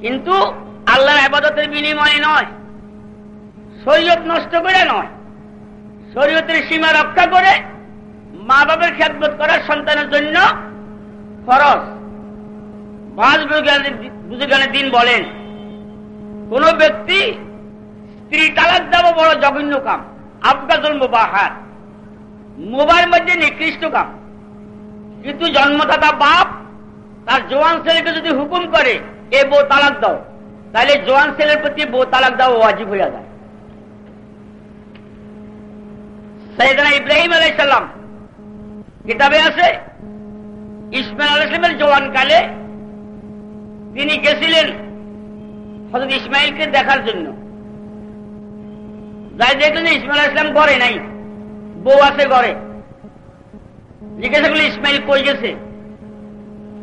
Speaker 1: কিন্তু আল্লাহর আবাদতের বিনিময়ে নয়। শরীয়ত নষ্ট করে নয়। শরীয়তের সীমা রক্ষা করে মা বাবার খেদমত করা সন্তানের জন্য ফরজ। পাঁচ বুঝুগানের দিন বলেন, কোন ব্যক্তি স্ত্রী তালাক দেওয়া বড় জঘন্য কাম, আফগাজুল মুবাহার মোবাইল মধ্যে নিকৃষ্ট কাম। কিন্তু জন্মদাতা বাপ তার জোয়ান ছেলেকে যদি হুকুম করে এ বউ তালাক দাও। তাহলে জোয়ান ছেলের প্রতি বউ তালাক দাও ওয়াজিব হইয়া যায়। সৈয়দনা ইব্রাহিম আলাইসাল্লাম কিতাবে আছে, ইসমাইল আলাইসলামের জওয়ান কালে তিনি গেছিলেন হজরত ইসমাইলকে দেখার জন্য। যাই দেখলেন ইসমাইল ইসলাম ঘরে নাই, বউ আছে ঘরে। জিজ্ঞাসা করলে ইসমাইল কই গেছে?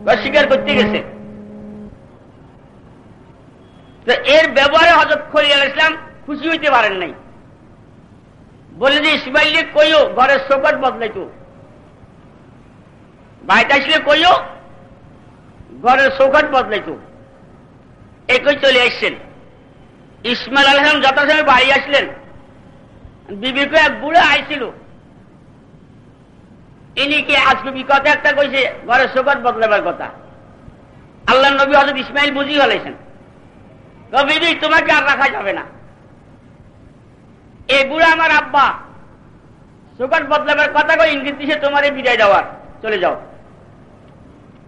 Speaker 1: বা স্বীকার করতে গেছে। তো এর ব্যবহারে হজরত খলিয়াল ইসলাম খুশি হইতে পারেন নাই। বলে যে, ইসমাইল কইও, ঘরের সোকট বদলাইতো বাইতে আসলে কইও, ঘরের চৌকাট বদলাইতো একই চলে আসছেন। ইসমাইল আলহাম যথাসময় বাড়ি আসলেন বিবিকে এক বুড়ে আইছিল। ইনি কি আজকে বিকতে একটা কইছে, ঘরের শোকত বদলাবার কথা? আল্লাহ নবী হজরত ইসমাইল বুঝি হলেছেন বিবি তোমাকে আর রাখা যাবে না। এই বুড়া আমার আব্বা। শোকত বদলাবার কথা কই, ইঙ্গিত দিছে তোমার এই বিদায় দেওয়ার। চলে যাও।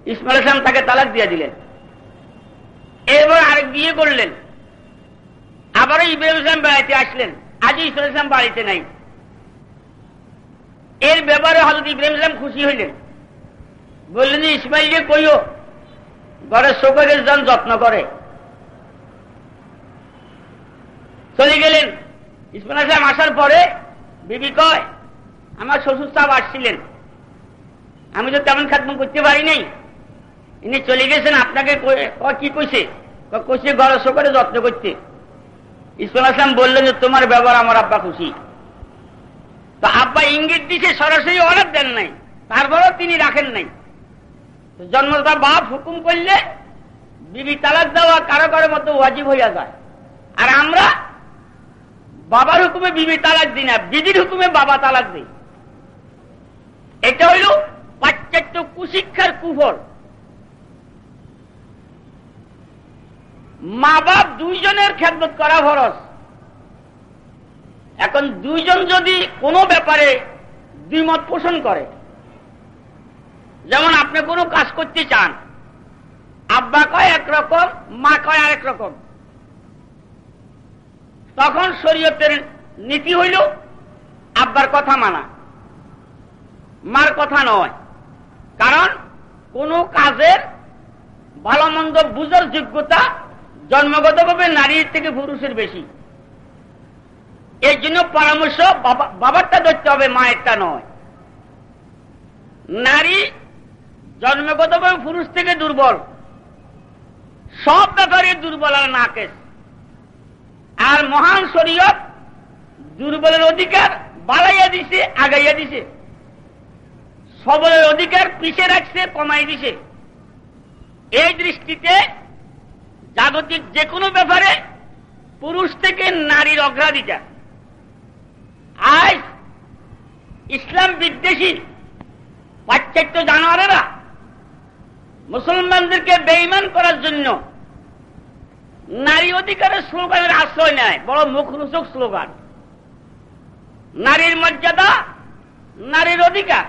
Speaker 1: ইসমাইল ইসলাম তাকে তালাক দিয়ে দিলেন। এরপর আরেক বিয়ে করলেন। আবারও ইব্রাহিম ইসলাম বেড়াইতে আসলেন। আজও ইসমাইল ইসলাম বাড়িতে নাই। এর ব্যাপারে হজরত ইব্রাহিম ইসলাম খুশি হইলেন। বললেন যে ইসমাইলকে কইও ঘরের শোকের জন যত্ন করে। চলে গেলেন। ইসমাইল ইসলাম আসার পরে, বিবি কয়, আমার শ্বশুর সাহেব আসছিলেন। আমি তো তেমন খাতম করতে পারি নাই। ইনি চলে গেছেন, আপনাকে কি কইছে? কইছে ঘরের শোকের যত্ন করতে। ইসমাইল আসলাম বললেন যে, তোমার ব্যবহার আমার আব্বা খুশি। তো আব্বা ইঙ্গিত দিছে, সরাসরি অর্ডার দেন নাই। তারপরেও তিনি রাখেন নাই। জন্মদাতা বাপ হুকুম করলে, বিবি তালাক দেওয়া কারও কারও মতো ওয়াজিব হইয়া যায়। আর আমরা বাবার হুকুমে বিবি তালাক দিই না বিবির হুকুমে বাবা তালাক দিই। এটা হইল পাশ্চাত্য কুশিক্ষার কুফর মা বাপ দুইজনের খেদমত করা ফরস এখন দুইজন যদি কোনো ব্যাপারে দুই মত পোষণ করে, যেমন আপনি কোনো কাজ করতে চান, আব্বা কয় একরকম, মা কয় আরেক রকম। তখন শরীয়তের নীতি হইল, আব্বার কথা মানা। মার কথা নয়। কারণ কোন কাজের ভালো মন্দ বুঝার যোগ্যতা জন্মগতভাবে নারীর থেকে পুরুষের বেশি। এর জন্য পরামর্শ বাবারটা ধরতে হবে, মায়েরটা নয়। নারী জন্মগতভাবে পুরুষ থেকে দুর্বল। সব ব্যাপারে দুর্বল আর নাকেশ আর মহান শরীয়ত দুর্বলের অধিকার বাড়াইয়া দিছে, আগাইয়া দিছে। সবলের অধিকার পিছে রাখছে কমাই দিছে। এই দৃষ্টিতে জাগতিক যে কোনো ব্যাপারে পুরুষ থেকে নারীর অগ্রাধিকার। আজ ইসলাম বিদ্বেষী পাশ্চাত্য জানোয়ারেরা মুসলমানদেরকে বেইমান করার জন্য নারী অধিকারের স্লোগানের আশ্রয় নেয়, বড় মুখরোচক স্লোগান। নারীর মর্যাদা, নারীর অধিকার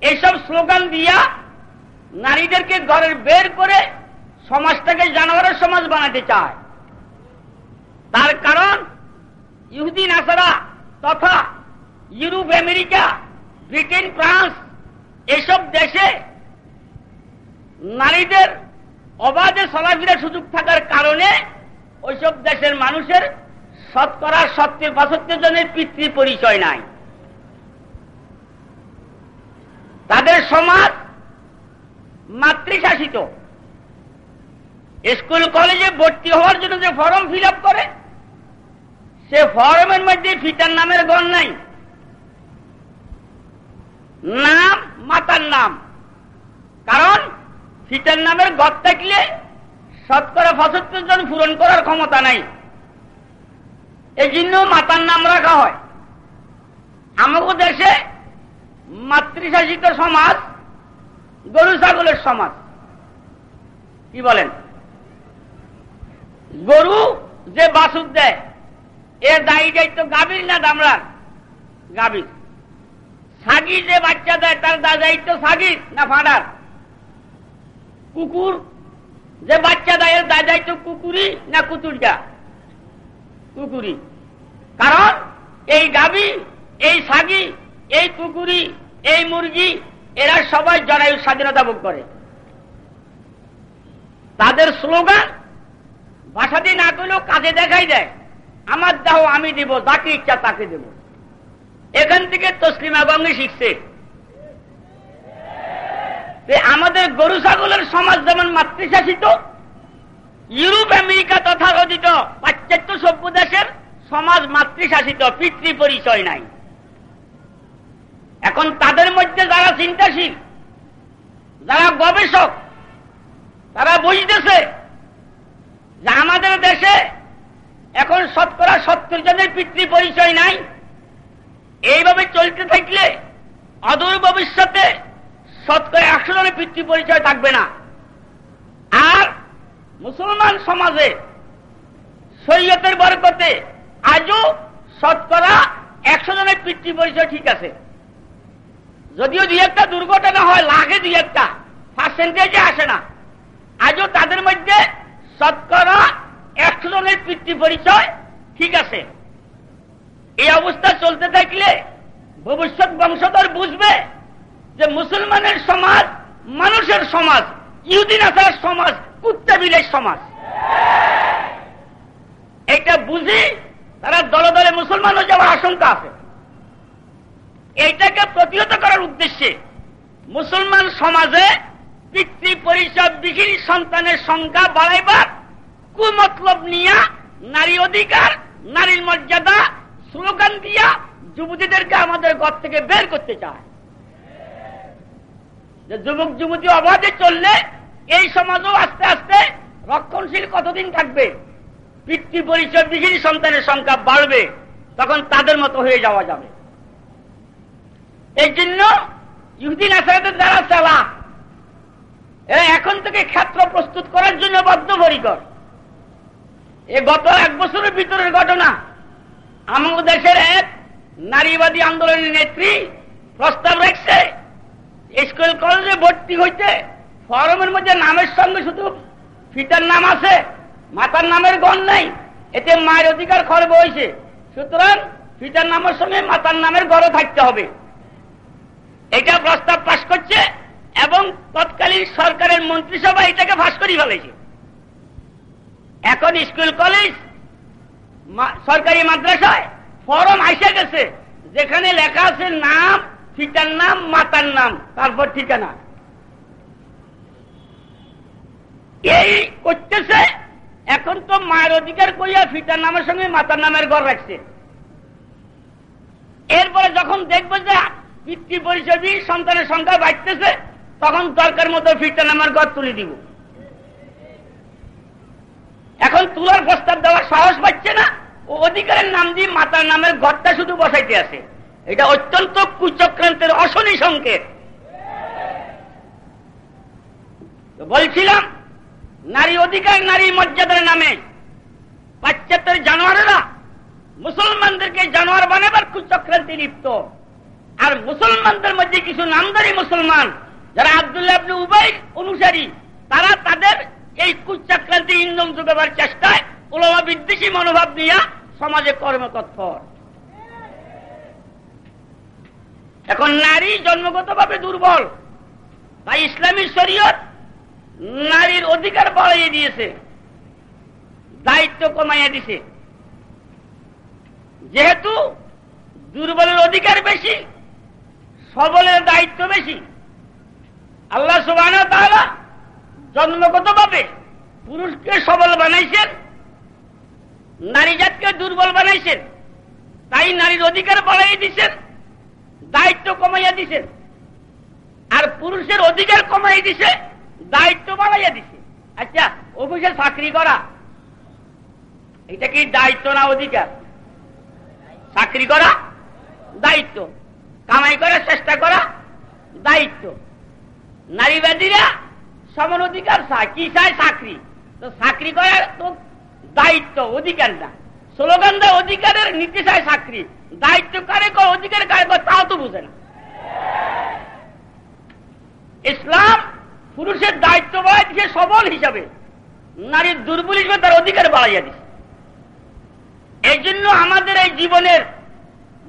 Speaker 1: এইসব স্লোগান দিয়া নারীদেরকে ঘরের বের করে সমাজটাকে জানোয়ারের সমাজ বানাতে চায়। তার কারণ, ইহুদি নাসারা তথা ইউরোপ, আমেরিকা, ব্রিটেন, ফ্রান্স, এসব দেশে নারীদের অবাধে চলাফেরার সুযোগ থাকার কারণে ওইসব দেশের মানুষের শতকরা সত্তর পঁচাত্তর জনের পিতৃ পরিচয় নাই। তাদের সমাজ মাতৃশাসিত। স্কুল, কলেজে ভর্তি হওয়ার জন্য যে ফর্ম ফিল করে, সে ফর্মের মধ্যে ফিটার নামের গণ নাই। নাম, মাতার নাম। কারণ ফিটার নামের গড় থাকলে শতকরা পঁচাত্তর জন পূরণ করার ক্ষমতা নাই। এই জন্য মাতার নাম রাখা হয়। আমাকে দেশে মাতৃশাসিত সমাজ, গরু ছাগলের সমাজ। কি বলেন? গরু যে বাসুক দেয় এর দায়ী দায়িত্ব গাভীর না দামড়ার? গাভীর। সাগি যে বাচ্চা দেয়, তার দায়িত্ব সাগির না ফাঁড়ার কুকুর? যে বাচ্চা দেয় এর দায়িত্ব কুকুরি না কুতুরটা কুকুরি কারণ এই গাভী এই সাগি, এই কুকুরি এই মুরগি, এরা সবাই জরায়ু স্বাধীনতা ভোগ করে। তাদের স্লোগান ভাষা দিয়ে না করলেও কাজে দেখাই দেয়। আমার দেহ আমি দিব, যাকে ইচ্ছা তাকে দেব। এখান থেকে তসলিমা গঙ্গে শিখছে। আমাদের গরু ছাগলের সমাজ যেমন মাতৃশাসিত, ইউরোপ, আমেরিকা তথাকথিত পাশ্চাত্য সভ্য দেশের সমাজ মাতৃশাসিত, পিতৃ পরিচয় নাই। এখন তাদের মধ্যে যারা চিন্তাশীল, যারা গবেষক, তারা বুঝতেছে যে আমাদের দেশে এখন শতকরা সত্তর জনের পিতৃ পরিচয় নাই। এইভাবে চলতে থাকলে অদূর ভবিষ্যতে শতকরা একশো জনের পিতৃ পরিচয় থাকবে না। আর মুসলমান সমাজে শরীয়তের বরকতে আজও শতকরা একশো জনের পিতৃ পরিচয় ঠিক আছে। যদিও দুই একটা দুর্ঘটনা হয়, লাগে দুই একটা পার্সেন্টেজে আসে না। আজও তাদের মধ্যে শতকরা একশো জনের পিতৃ পরিচয় ঠিক আছে। এই অবস্থা চলতে থাকলে ভবিষ্যৎ বংশধর বুঝবে যে মুসলমানের সমাজ, মানুষের সমাজ, ইহুদিন আসার সমাজ, কুত্তাবিলের সমাজ। এটা বুঝি তারা দলে দলে মুসলমান হয়ে যাওয়ার আশঙ্কা আছে। এইটাকে প্রতিহত করার উদ্দেশ্যে মুসলমান সমাজে পিতৃ পরিচয় বিহীন সন্তানের সংখ্যা বাড়াইবার কুমতলব নিয়া নারী অধিকার, নারীর মর্যাদা, স্লোগান দিয়া যুবতীদেরকে আমাদের ঘর থেকে বের করতে চায়। যে যুবক যুবতী অবাধে চললে এই সমাজও আস্তে আস্তে রক্ষণশীল কতদিন থাকবে? পিতৃ পরিচয় বিহীন সন্তানের সংখ্যা বাড়বে, তখন তাদের মতো হয়ে যাওয়া যাবে। এই জন্য ইহুদিন আসাদের দ্বারা চালা এরা এখন থেকে ক্ষেত্র প্রস্তুত করার জন্য বদ্ধপরিকর। এ গত এক বছরের ভিতরের ঘটনা। আমাদের দেশের এক নারীবাদী আন্দোলনের নেত্রী প্রস্তাব রাখছে স্কুল কলেজে ভর্তি হইতে ফরমের মধ্যে নামের সঙ্গে শুধু ফিটার নাম আছে, মাতার নামের গণ নেই, এতে মায়ের অধিকার খরব হয়েছে সুতরাং ফিটার নামের সঙ্গে মাতার নামের গড়ে থাকতে হবে। এটা প্রস্তাব পাশ করছে এবং তৎকালীন সরকারের মন্ত্রিসভা এটাকে ফাঁস করি ফেলেছে। এখন স্কুল কলেজ সরকারি মাদ্রাসায় ফরম আইসে গেছে, যেখানে লেখা আছে নাম ফিটার নাম, মাতার নাম, তারপর ঠিকানা। এই করতেছে, এখন তো মায়ের অধিকার কইয়া ফিটার নামের সঙ্গে মাতার নামের ঘর রাখছে। এরপরে যখন দেখব যে পিতৃ পরিচয় সন্তানের সংখ্যা বাড়তেছে, তখন দরকার মতো ফিটার নামের ঘর তুলে দিব। এখন তুলার প্রস্তাব দেওয়ার সাহস পাচ্ছে না, ও অধিকারের নাম দিয়ে মাতার নামের ঘরটা শুধু বসাইতে আছে। এটা অত্যন্ত কুচক্রান্তের অশনি সংকেত। বলছিলাম, নারী অধিকার নারী মর্যাদার নামে পাশ্চাত্যের জানোয়ারেরা মুসলমানদেরকে জানোয়ার বানাবার কুচক্রান্তি লিপ্ত। আর মুসলমানদের মধ্যে কিছু নামদারি মুসলমান, যারা আবদুল্লাহ আপনি উবাই অনুসারী, তারা তাদের এই কুচক্রান্তি ইন্ধন যোগাবার চেষ্টায় ওলমা বিদ্বেষী মনোভাব নিয়ে সমাজে কর্মতৎপর। এখন নারী জন্মগতভাবে দুর্বল। তাই ইসলামী শরীয়ত নারীর অধিকার বাড়িয়ে দিয়েছে, দায়িত্ব কমাইয়া দিছে। যেহেতু দুর্বলের অধিকার বেশি, সবলের দায়িত্ব বেশি, আল্লাহ সুবাহ জন্মগত ভাবে পুরুষকে সবল বানাইছেন নারী জাতকে দুর্বল বানাইছেন, তাই নারীর অধিকার বাড়াই দিচ্ছেন দায়িত্ব কমাইয়া দিছেন আর পুরুষের অধিকার কমাই দিছে, দায়িত্ব বাড়াইয়া দিছে। আচ্ছা অফিসে চাকরি করা, এটা কি দায়িত্ব না অধিকার? চাকরি করা, দায়িত্ব। কামাই করার চেষ্টা করা, দায়িত্ব। নারীবাদীরা সমান অধিকার চায়, কি চায়? চাকরি। তো চাকরি করার তো দায়িত্ব, অধিকার না। স্লোগান দেয় অধিকারের নীতি চায় চাকরি দায়িত্ব কারে কর অধিকার কারে কর তাও তো বুঝে না। ইসলাম পুরুষের দায়িত্ব বাড়াই দিচ্ছে সবল হিসাবে। নারীর দুর্বল হিসেবে তার অধিকার বাড়াইয়া দিচ্ছে এই জন্য আমাদের এই জীবনের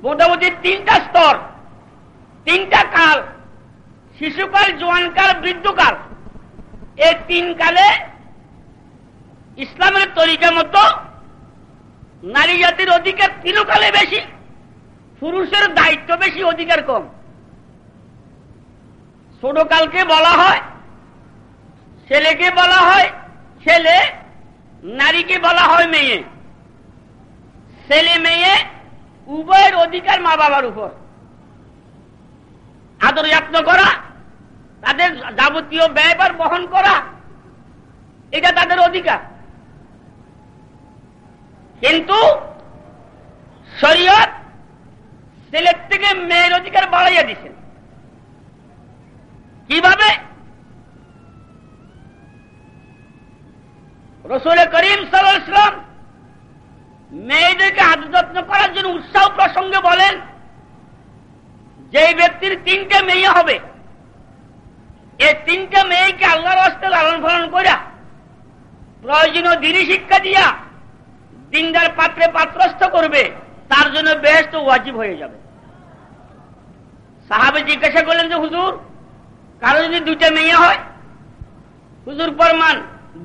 Speaker 1: মোটামুটি তিনটা স্তর, তিনটা কাল, শিশুকাল, জোয়ানকাল, বৃদ্ধকাল। এই তিন কালে ইসলামের তরিকা মতো নারী জাতির অধিকার তিনকালে বেশি, পুরুষের দায়িত্ব বেশি, অধিকার কম। ছোটকালকে বলা হয়, ছেলেকে বলা হয় ছেলে, নারীকে বলা হয় মেয়ে। ছেলে, মেয়ে উভয়ের অধিকার মা বাবার উপর। আদর যত্ন করা, তাদের যাবতীয় ব্যয়বার বহন করা, এটা তাদের অধিকার। কিন্তু শরীয়ত ছেলের থেকে মেয়ের অধিকার বাড়াইয়া দিছেন কীভাবে? রসুল করিম সাল্লাম মেয়েদেরকে হাত যত্ন করার জন্য উৎসাহ প্রসঙ্গে বলেন যে ব্যক্তির তিনটে মেয়ে হবে, এই তিনটে মেয়েকে আল্লাহর হস্তে লালন পালন করিয়া প্রয়োজনীয় দিনই শিক্ষা দিয়া দিনদার পাত্রে পাত্রস্থ করবে, তার জন্য বেশ তো ওয়াজিব হয়ে যাবে। সাহাবে জিজ্ঞাসা করলেন যে, হুজুর, কারও যদি দুইটা মেয়ে হয়? হুজুর পরমান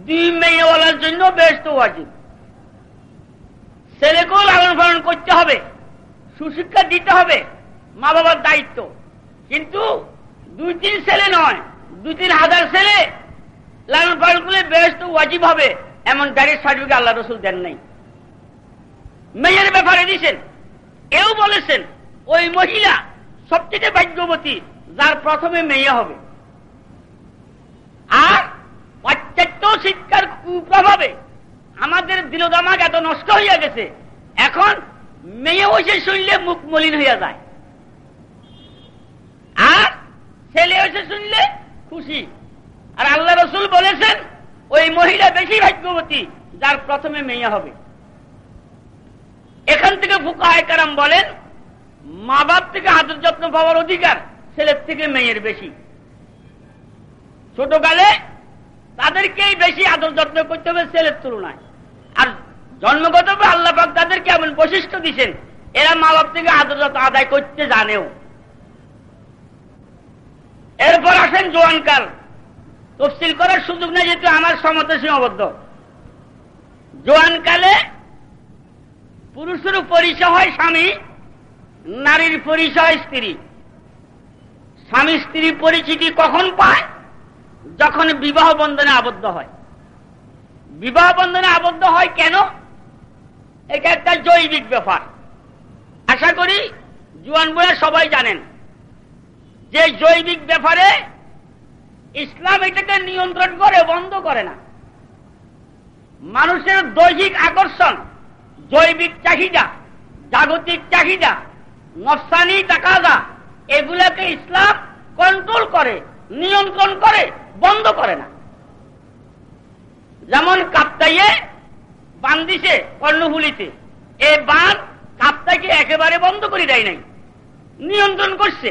Speaker 1: দুই মেয়েওয়ালার জন্য বেশ তো ওয়াজিব। ছেলেকেও লালন পালন করতে হবে, সুশিক্ষা দিতে হবে মা বাবার দায়িত্ব। কিন্তু দুই তিন ছেলে নয়, দুই তিন হাজার ছেলে লালন পালন করলে বেশ তো ওয়াজিব হবে, এমন ডাইরেক্ট সার্টিফিকেট আল্লাহ রসুল দেন নাই। মেয়ের ব্যাপারে দিয়েছেন এও বলেছেন, ওই মহিলা সবচেয়ে ভাগ্যবতী, যার প্রথমে মেয়ে হবে। আর পাশ্চাত্য শিক্ষার কুপ্রভাবে আমাদের দিলদামাগ এত নষ্ট হইয়া গেছে, এখন মেয়ে হয়েছে শুনলে মুখ মলিন হইয়া যায়। আর ছেলে হয়েছে শুনলে খুশি। আর আল্লাহ রসুল বলেছেন, ওই মহিলা বেশি ভাগ্যবতী, যার প্রথমে মেয়ে হবে। এখান থেকে ফুকায় কারাম বলেন, মা বাপ থেকে আদর যত্ন পাওয়ার অধিকার ছেলের থেকে মেয়ের বেশি। ছোটকালে তাদেরকেই বেশি আদর যত্ন করতে হবে ছেলের তুলনায়। আর জন্মগত আল্লাপাক তাদেরকে এমন বৈশিষ্ট্য দিচ্ছেন এরা মা বাপ থেকে আদর যত্ন আদায় করতে জানেও। এরপর আসেন জোয়ানকাল। তফসিল করার সুযোগ নেই, যেহেতু আমার সমতে সীমাবদ্ধ। জোয়ানকালে পুরুষের পরিচয় হয় স্বামী, নারীর পরিচয় স্ত্রী। স্বামী স্ত্রী পরিচিতি কখন পায়? যখন বিবাহ বন্ধনে আবদ্ধ হয়। বিবাহ বন্ধনে আবদ্ধ হয় কেন? এটা একটা জৈবিক ব্যাপার। আশা করি জুয়ান বলে সবাই জানেন, যে জৈবিক ব্যাপারে ইসলাম এটাকে নিয়ন্ত্রণ করে, বন্ধ করে না। মানুষের দৈহিক আকর্ষণ জৈবিক চাহিদা, জাগতিক চাহিদা, নফসানি তাকাদা এগুলাকে ইসলাম কন্ট্রোল করে, নিয়ন্ত্রণ করে, বন্ধ করে না। যেমন কাপ্তাইয়ে বান দিছে কর্ণফুলিতে, এ বান কাপ্তাইকে একেবারে বন্ধ করে দেয় নাই, নিয়ন্ত্রণ করছে।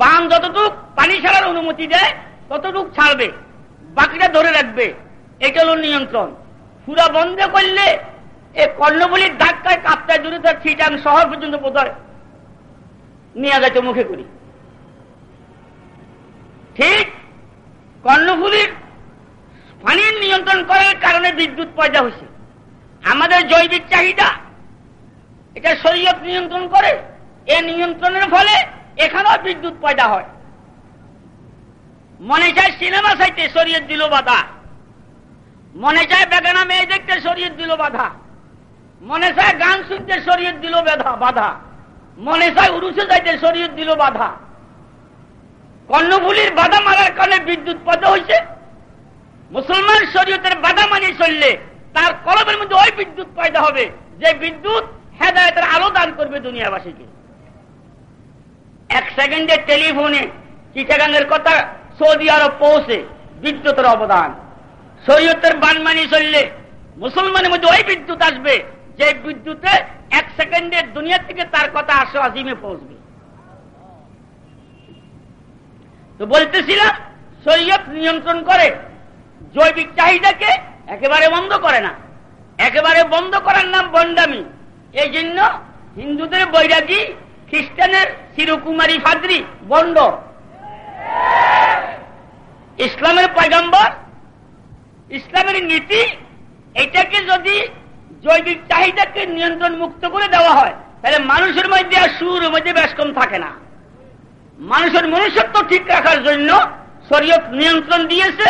Speaker 1: বান যতটুক পানি ছাড়ার অনুমতি দেয়, ততটুক ছাড়বে বাকিটা ধরে রাখবে এটা হল নিয়ন্ত্রণ। পুরা বন্ধ করলে এই কর্ণবলির ধাক্কায় কাপ্তায় দূরে তার ছিটাং শহর পর্যন্ত বোধহয় নিয়ে যাইতে মুখে করি। ঠিক কর্ণফুলির পানির নিয়ন্ত্রণ করার কারণে বিদ্যুৎ পয়দা হয়েছে। আমাদের জৈবিক চাহিদা, এটা শরীয়ত নিয়ন্ত্রণ করে, এ নিয়ন্ত্রণের ফলে এখানেও বিদ্যুৎ পয়দা হয়। মনে চায় সিনেমা চাইতে শরীয়ত দিল বাধা। মনে চায় বেগানা মেয়ে দেখতে শরীয়ত দিল বাধা। মনে চায় গান শুনতে শরীয়ত দিল বেধা, বাধা। মনে চায় উরুষে যাইতে শরীয়ত দিল বাধা। কর্ণফুলির বাধা মারার কারণে বিদ্যুৎ পদ হয়েছে মুসলমান শরীয়তের বাধা মানিয়ে চললে তার কলমের মধ্যে ওই বিদ্যুৎ পয়দা হবে, যে বিদ্যুৎ হেদায়তের আলো দান করবে দুনিয়াবাসীকে। এক সেকেন্ডে টেলিফোনে চিটাগাঙ্গের কথা সৌদি আরব পৌঁছে বিদ্যুতের অবদান। শরীয়তের বান মানিয়ে চললে মুসলমানের মধ্যে ওই বিদ্যুৎ আসবে যে বিদ্যুতে এক সেকেন্ডের দুনিয়া থেকে তার কথা আসো, আজিমে পৌঁছবে। তো বলতেছিলাম, শরীয়ত নিয়ন্ত্রণ করে, জৈবিক চাহিদাকে একেবারে বন্ধ করে না। একেবারে বন্ধ করার নাম বন্ডামি এই জন্য হিন্দুদের বৈরাগী খ্রিস্টানের চিরকুমারী ফাদ্রি বন্ড। ইসলামের পয়গম্বর, ইসলামের নীতি, এটাকে যদি জৈবিক চাহিদাকে নিয়ন্ত্রণ মুক্ত করে দেওয়া হয়, তাহলে মানুষের মধ্যে আর সুর মধ্যে বেশ কম থাকে না। মানুষের মনুষ্যত্ব ঠিক রাখার জন্য শরীয়ত নিয়ন্ত্রণ দিয়েছে,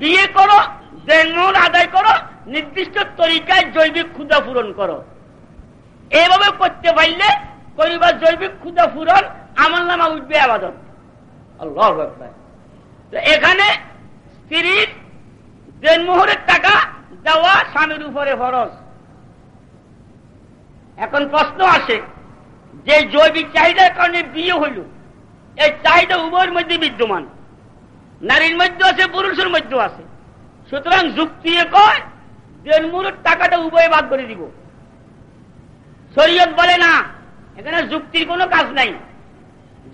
Speaker 1: বিয়ে করো দেনমন আদায় করো, নির্দিষ্ট তরিকায় জৈবিক ক্ষুদা পূরণ করো। এভাবে করতে পারলে পরিবার জৈবিক ক্ষুদা পূরণ আমার নামা উঠবে আবাদত। এখানে স্ত্রীর দেনমোহরের টাকা দেওয়া স্বামীর উপরে ফরজ। এখন প্রশ্ন আসে, যে জৈবিক চাহিদার কারণে বিয়ে হইল, এই চাহিদা উভয়ের মধ্যে বিদ্যমান। নারীর মধ্যে আছে, পুরুষের মধ্যে আছে। সুতরাং যুক্তি কয় দেড়মুড়ের টাকাটা উভয়ে বাদ করে দিব। শরীয়ত বলে না, এখানে যুক্তির কোনো কাজ নাই।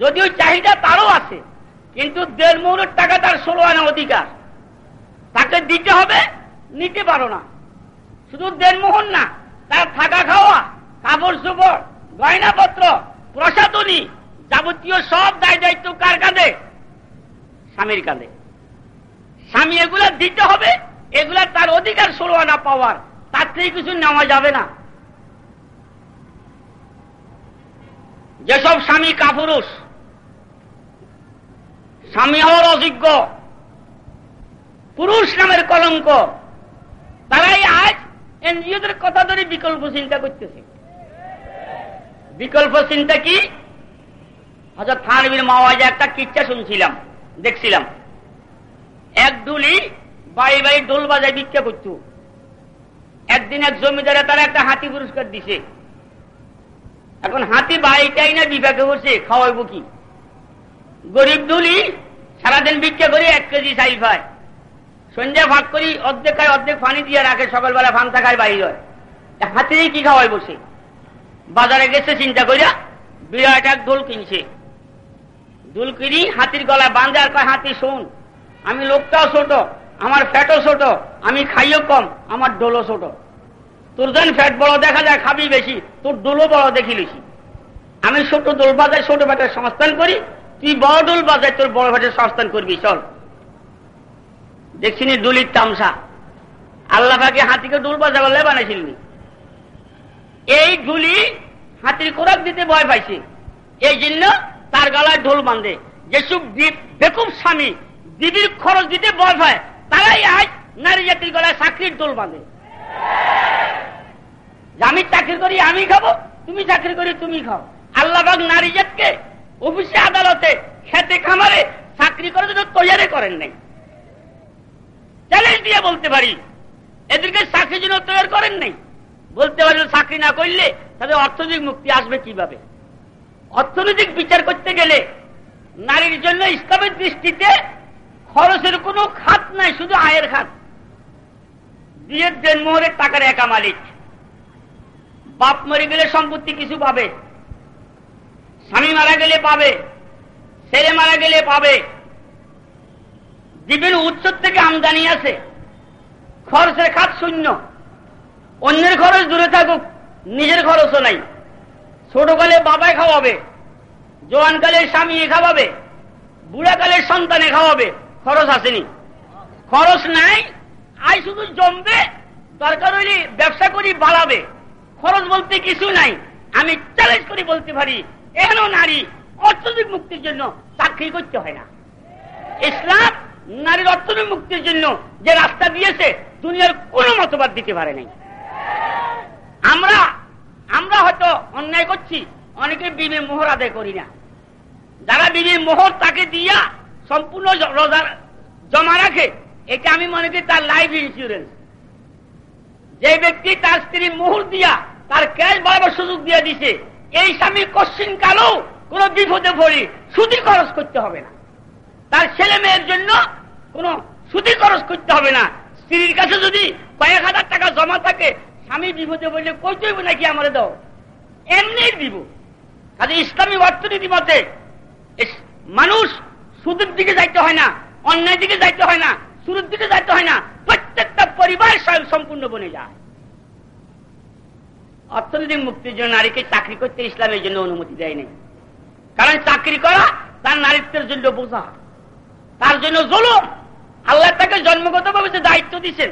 Speaker 1: যদিও চাহিদা তারও আছে, কিন্তু দেড়মুড়ের টাকা তার ষোলো আনা অধিকার। তাকে দিতে হবে, নিতে পারো না। শুধু দেড়মোহন না, তার থাকা খাওয়া কাপড় চোপড় গয়নাপত্র প্রসাদনী যাবতীয় সব দায় দায়িত্ব কার কাঁধে? স্বামীর কাঁধে। স্বামী এগুলা দিতে হবে, এগুলা তার অধিকার ষোলো আনা পাওয়ার, তার থেকে কিছু নেওয়া যাবে না। যেসব স্বামী কাপুরুষ, স্বামী হওয়ার অযোগ্য, পুরুষ নামের কলঙ্ক, তারাই আজ এনজিওদের কথা ধরে বিকল্প চিন্তা করতেছে। বিকল্প চিন্তা কি? হজরত থানবীর মাওয়াজে একটা কিচ্ছা শুনছিলাম, দেখছিলাম। এক ডুলি বাড়ি বাড়ি ডোল বাজায় ভিক্ষা করত। একদিন এক জমিদারে তারা একটা হাতি পুরস্কার দিছে। এখন হাতি বাড়িটাই না বিভাগে বসে খাওয়াইব কি? গরিব ডুলি সারাদিন ভিক্ষা করে এক কেজি চাইল পায় সন্ধ্যা ভাগ করি অর্ধেক খায়, অর্ধেক পানি দিয়ে রাখে, সকালবেলা ফান্তা খায় বাইর হয় হাতে কি খাওয়াই বসে বাজারে গেছে, চিন্তা করিয়া বিরাট এক দোল কিনছে। দোল কিনি, হাতির গলায় বাঁধে আর কয়, হাতি, শোন, আমি লোকটাও ছোট, আমার ফ্যাটও ছোট, আমি খাইও কম, আমার ডোলও ছোট। তোর যেন ফ্যাট বড় দেখা যায়, খাবি বেশি, তোর ডোলও বড় দেখি বেশি আমি ছোট দোল বাজায় ছোট ফ্যাটের সংস্থান করি, তুই বড় ডোল বাজায় তোর বড় ফ্যাটের সংস্থান করবি, চল। দেখছিনি ডুলির তামসা। আল্লাহ পাকে হাতিকে ডুল বাজা বললে বানাইছিলনি এই ডুলি হাতির কোরআক দিতে ভয় পাইছে। এই জন্য তার গলায় ঢোল বাঁধে। যেসব বেকুব স্বামী দিদির খরচ দিতে ভয় পায়, তারাই আজ নারী জাতির গলায় চাকরির দোল বাঁধে। আমি চাকরি করি, আমি খাব, তুমি চাকরি করি, তুমি খাও। আল্লাহবাগ নারী জাতকে অফিসে, আদালতে, খেতে, খামারে চাকরি করার জন্য তৈরি করেন নাই। চ্যালেঞ্জ দিয়ে বলতে পারি, এদেরকে চাকরির জন্য তৈরি করেন নাই। বলতে পারি চাকরি না করলে তাদের অর্থনৈতিক মুক্তি আসবে কীভাবে? অর্থনৈতিক বিচার করতে গেলে নারীর জন্য ইসলামের দৃষ্টিতে খরচের কোনো খাত নাই, শুধু আয়ের খাত। বিয়ের দেনমোহরের টাকার একা মালিক। বাপ মরে গেলে সম্পত্তি কিছু পাবে। স্বামী মারা গেলে পাবে। ছেলে মারা গেলে পাবে। বিভিন্ন উৎস থেকে আমদানি আছে। খরচের খাত শূন্য। অন্যের খরচ দূরে থাকুক, নিজের খরচও নাই। ছোটকালে বাবায় খাওয়াবে জোয়ানকালের স্বামী খাওয়াবে বুড়াকালের সন্তানে খাওয়াবে, খরচ আসেনি। খরচ নাই, আয় শুধু জমবে, দরকার হইলে ব্যবসা করি বাড়াবে। খরচ বলতে কিছু নাই, আমি চ্যালেঞ্জ করি বলতে পারি, এখনও নারী অর্থনৈতিক মুক্তির জন্য চাকরি করতে হয় না। ইসলাম নারীর অর্থনৈতিক মুক্তির জন্য যে রাস্তা দিয়েছে, দুনিয়ার কোনো মতবাদ দিতে পারে নাই। আমরা হয়তো অন্যায় করছি, অনেকে বিবির মোহর আদায় করি না। যারা বিবির মোহর তাকে দিয়া সম্পূর্ণ রোজা জমা রাখে, এটা আমি মনে করি তার লাইফ ইন্স্যুরেন্স যে ব্যক্তি তার স্ত্রী মোহর দিয়া, তার ক্যাশ বাড়াবার সুযোগ দিয়ে দিছে, এই স্বামী কশ্চিন কালো কোন বিপদে পড়ি, সুদি খরচ করতে হবে না। তার ছেলে মেয়ের জন্য কোন সুদি খরচ করতে হবে না। স্ত্রীর কাছে যদি কয়েক হাজার টাকা জমা থাকে স্বামী বিপদে বললে কই চইব নাকি আমার দাও? এমনি দিব কাজে ইসলামী অর্থনীতি মতে মানুষ সুদের দিকে যাইতে হয় না অন্যায় দিকে যাইতে হয় না সুরের দিকে যাইতে হয় না, প্রত্যেকটা পরিবার স্বয়ং সম্পূর্ণ বনে যায়। অর্থনৈতিক মুক্তির জন্য নারীকে চাকরি করতে ইসলামের জন্য অনুমতি দেয় নেই কারণ চাকরি করা তার নারীত্বের জন্য বোঝা। তার জন্য জলম। আল্লাহ তাকে জন্মগত ভাবে যে দায়িত্ব দিচ্ছেন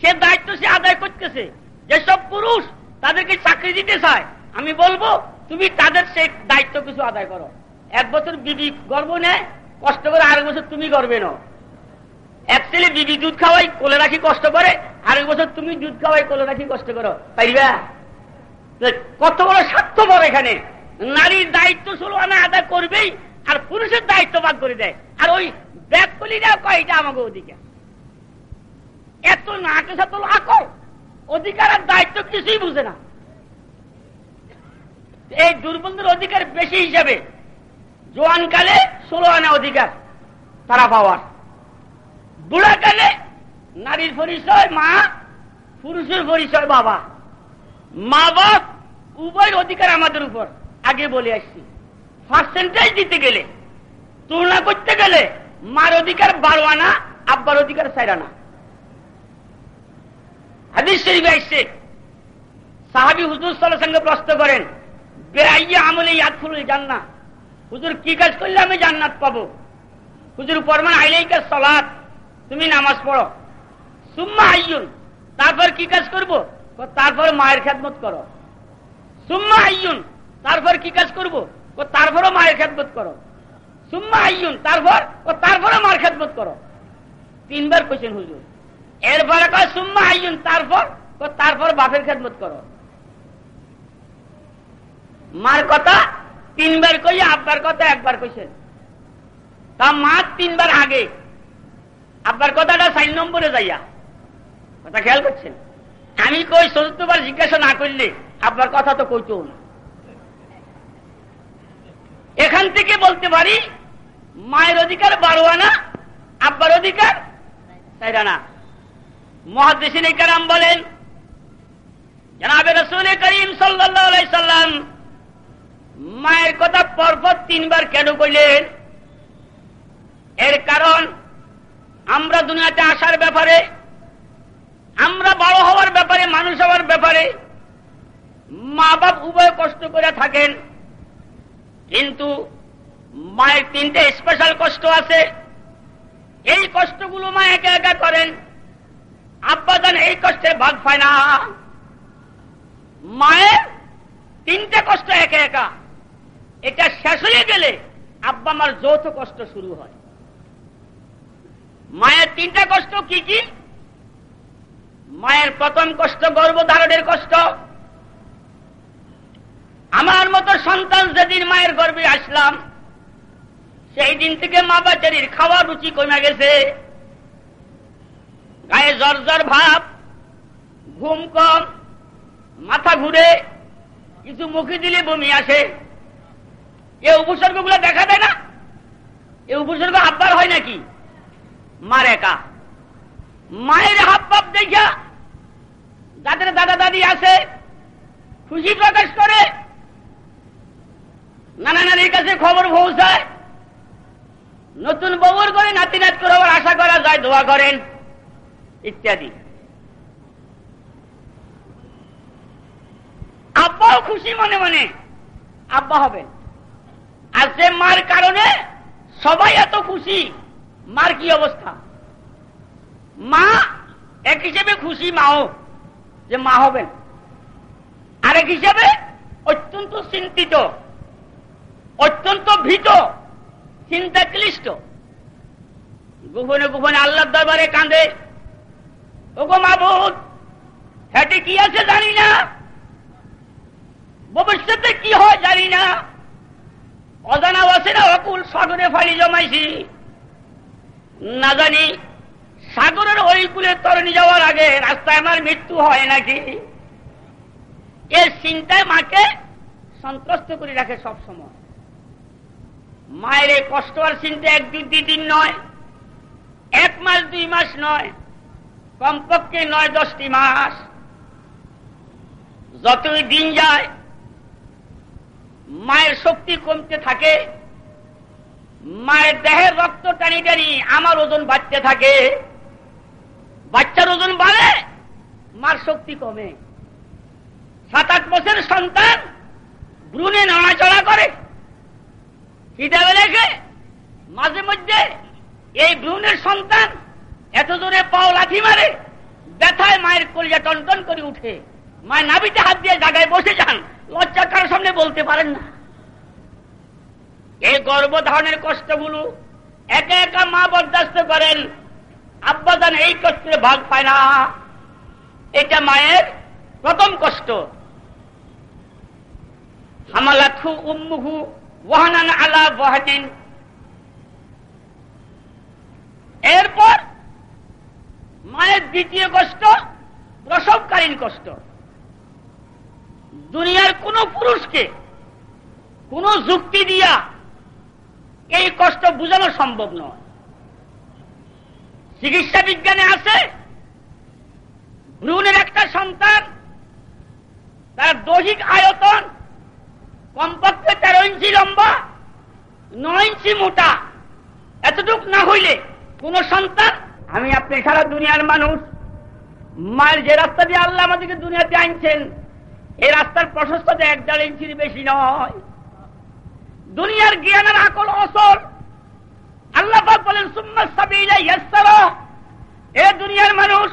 Speaker 1: সে দায়িত্ব সে আদায় করতেছে। যেসব পুরুষ তাদেরকে চাকরি দিতে চায়, আমি বলব, তুমি তাদের সেই দায়িত্ব কিছু আদায় করো। এক বছর বিবি গর্ব নেয়, কষ্ট করে আরেক বছর তুমি গর্বে নাও। এক ছেলে বিবি দুধ খাওয়াই কোলে রাখি কষ্ট করে, আরেক বছর তুমি দুধ খাওয়াই কোলে রাখি কষ্ট করো। পাইবা? কত বড় স্বার্থ স্বার্থপর এখানে। নারীর দায়িত্ব ষোলো আনা আদায় করবেই, আর পুরুষের দায়িত্ব ভাগ করে দেয়। আর ওই ব্যাগ কলিরা কয়টা আমাকে অধিকার এত নাটে সাত আকর অধিকার আর দায়িত্ব কিছুই বুঝে না। এই দুর্বলদের অধিকার বেশি হিসাবে জোয়ানকালে ষোলো আনা অধিকার তারা পাওয়ার। বুড়াকালে নারীর পরিচয়, মা, পুরুষের পরিচয়, বাবা। মা বাপ উভয় অধিকার আমাদের উপর। আগে বলে আসছি পার্সেন্টেজ দিতে গেলে, তুলনা করতে গেলে মার অধিকার বারো আনা, আব্বার অধিকার চার আনা। হাদিস শরীফ আসছে সাহাবি হুজুর সাল্লাহ সঙ্গে প্রশ্ন করেন, বেআইয়া আমলে ইয়াদ ফুল জান্না হুজুর, কি কাজ করলে আমি জান্নাত পাবো? হুজুর পরমান আইলেইকা সলাৎ তুমি নামাজ পড়ো। সুম্মা আইয়ুন, তারপর কি কাজ করব? তারপর মায়ের খেদমত করো। সুম্মা আইয়ুন, তারপর কি কাজ করব? তারপরও মায়ের খেদমত করো। সুম্মা আইয়ুন, তারপর ও তারপরে মায়ের খেদমত করো। তিনবার কোয়েছেন হুজুর। এরপরে কয়, সুম্মা আইয়ুন তারপর? তারপর বাপের খেদমত করো। মার কথা তিনবার কই আব্বার কথা একবার কইছেন। তা মা তিনবার আগে, আব্বার কথাটা সাইন নম্বরে যাইয়া, কথা খেয়াল করছেন? আমি কই, চতুর্থবার জিজ্ঞাসা না করলে আব্বার কথা তো কইতো না। এখান থেকে বলতে পারি, মায়ের অধিকার বারো আব্বার অধিকার চার আনা মহাদেশিন কারাম বলেন, জানাবে রসুল করিম সাল্লাহ সাল্লাম মায়ের কথা পরপর তিনবার কেন কইলেন? এর কারণ, আমরা দুনিয়াতে আসার ব্যাপারে, আমরা বড় হওয়ার ব্যাপারে, মানুষ হওয়ার ব্যাপারে মা বাপ উভয় কষ্ট করে থাকেন। কিন্তু মায়ের তিনটে স্পেশাল কষ্ট আছে। এই কষ্টগুলো মা একা একা করেন। আব্বা জান এই কষ্টের ভাগ পায় না। মায়ের তিনটে কষ্ট একা একা। এটা শেষ হয়ে গেলে আব্বা মার যৌথ কষ্ট শুরু হয়। মায়ের তিনটা কষ্ট কি কি? মায়ের প্রথম কষ্ট গর্ভধারণের কষ্ট। আমার মতো সন্তান যেদিন মায়ের গর্বে আসলাম, সেই দিন থেকে মা বাচ্চারির খাওয়ার রুচি কমে গেছে। গায়ে জ্বর ভাব, ঘুম কম, মাথা ঘুরে, কিছু মুখে দিলে বমি আসে। এ উপসর্গগুলো দেখা দেয় না? এ উপসর্গ আব্বার হয় নাকি? মার একা। মায়ের হাব পাপ দেখা যাদের দাদা দাদি আছে, খুশি প্রকাশ করে, নানা নানির কাছে খবর পৌঁছায়, নতুন বউর করে নাতি নাত করে আশা করা যায়, দোয়া করেন। ইত্যাদি। আব্বাও খুশি মনে মনে আব্বা হবেন। আর সে মার কারণে সবাই এত খুশি, মার কি অবস্থা? মা এক হিসেবে খুশি মাও, যে মা হবেন। আরেক হিসেবে অত্যন্ত চিন্তিত, অত্যন্ত ভীত চিন্তা ক্লিষ্ট গোপনে গোপনে আল্লাহর দরবারে কাঁদে ওগো কি আছে জানি না। ভবিষ্যতে কি হয় জানি না। অজানা অচেনা অকুল সাগরে ফাড়ি জমাইছি। না জানি সাগরের ওই কুলে তরণী যাওয়ার আগে রাস্তায় আমার মৃত্যু হয় নাকি। এর চিন্তায় মাকে সন্ত্রস্ত করে রাখে সব সময়। মায়ের এই কষ্ট আর চিন্তা এক দুই দিন নয়, এক মাস দুই মাস নয় কমপক্ষে নয় দশটি মাস। যতই দিন যায়, মায়ের শক্তি কমতে থাকে, মায়ের দেহের রক্ত টানি টানি আমার ওজন বাড়তে থাকে। বাচ্চার ওজন বাড়ে, মার শক্তি কমে। সাত আট বছরের সন্তান ব্রুনে নড়াচড়া করে হিসাবে রেখে মাঝে মধ্যে এই ভ্রূণের সন্তান এত জোরে পাও লাথি মারে, ব্যথায় মায়ের কলিজা টনটন করে উঠে। মায়ের নাবিতে হাত দিয়ে জায়গায় বসে যান, লজ্জা কারোর সামনে বলতে পারেন না। এই গর্ভধারণের কষ্টগুলো একা একা মা বরদাস্ত করেন আব্বাদান এই কষ্টের ভাগ পায় না। এটা মায়ের প্রথম কষ্ট। হামালাথু উম্মুহু ওয়াহানান আলা ওয়াহানিন এরপর মায়ের দ্বিতীয় কষ্ট, প্রসবকালীন কষ্ট। দুনিয়ার কোন পুরুষকে কোন যুক্তি দিয়া এই কষ্ট বোঝানো সম্ভব নয়। চিকিৎসা বিজ্ঞানে আছে, ভ্রূণের একটা সন্তান, তার দৈহিক আয়তন কমপক্ষে তেরো ইঞ্চি লম্বা, নয় ইঞ্চি মোটা। এতটুক না হইলে কোন সন্তান আমি আপনি সারা দুনিয়ার মানুষ। মায়ের যে রাস্তা দিয়ে আল্লাহ আমাদেরকে দুনিয়াতে আনছেন এই রাস্তার প্রশস্ততা এক দেড় ইঞ্চির বেশি নয়। দুনিয়ার জ্ঞানের আকল অসল। আল্লাহ বলেন এ দুনিয়ার মানুষ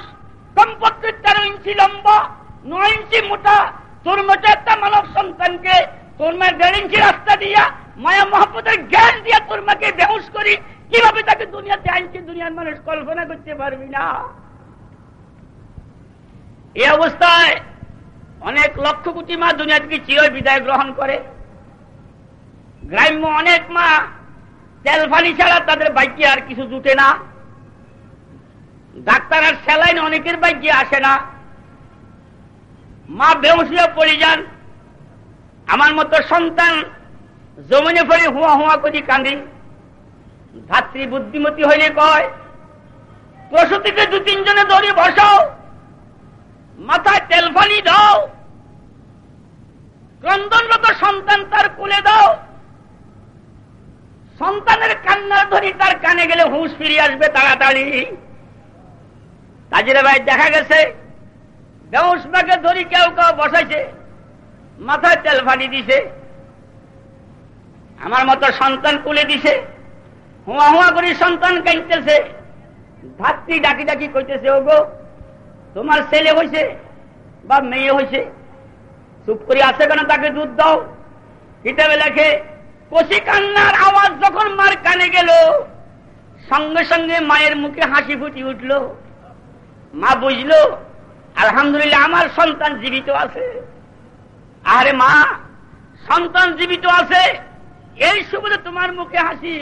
Speaker 1: কমপক্ষে তেরো ইঞ্চি লম্বা, নয় ইঞ্চি মোটা, তোর মতো একটা মানব সন্তানকে তোর মায়ের দেড় ইঞ্চি রাস্তা দিয়া মায়া মহাপতের জ্ঞান দিয়া তোর মাকে বেহুশ করি কীভাবে তাকে দুনিয়াতে আনছি? দুনিয়ার মানুষ কল্পনা করতে পারবি না। এই অবস্থায় অনেক লক্ষ কোটি মা দুনিয়া থেকে চির বিদায় গ্রহণ করে? গ্রাম্য অনেক মা তেল ফানি ছাড়া তাদের বাইকে আর কিছু জুটে না। ডাক্তার আর স্যালাইন অনেকের বাইকে আসে না। মা বেহসিয়া পড়ে যান। আমার মতো সন্তান জমিনে ফেলে হুয়া হুয়া করি কান্দি ধাত্রী বুদ্ধিমতী হইলে কয় প্রসূতিকে দু তিনজনে দড়ি বসাও, মাথায় তেল ফানি দাও, ক্রন্দনরত সন্তান তার কুলে দাও। সন্তানের কান্নার ধরি তার কানে গেলে হুঁশ ফিরে আসবে তাড়াতাড়ি। কাজের ভাই দেখা গেছে বেউসমাকে ধরি কেউ কেউ বসাইছে, মাথায় তেল ফানি দিছে, আমার মতো সন্তান কুলে দিছে। হুয়া হুয়া করে সন্তান কাইতেছে ধাত্রী ডাকি ডাকি কইতেছে, ওগো, তোমার ছেলে হয়েছে বা মেয়ে হয়েছে চুপ করে আছে কেন? তাকে দুধ দাও। কিতাবে লেখে কষি কান্নার আওয়াজ যখন মার কানে গেল, সঙ্গে সঙ্গে মায়ের মুখে হাসি ফুটি উঠল। মা বুঝল, আলহামদুলিল্লাহ, আমার সন্তান জীবিত আছে। আরে মা, সন্তান জীবিত আছে? এই সুবিধে তোমার মুখে হাসি।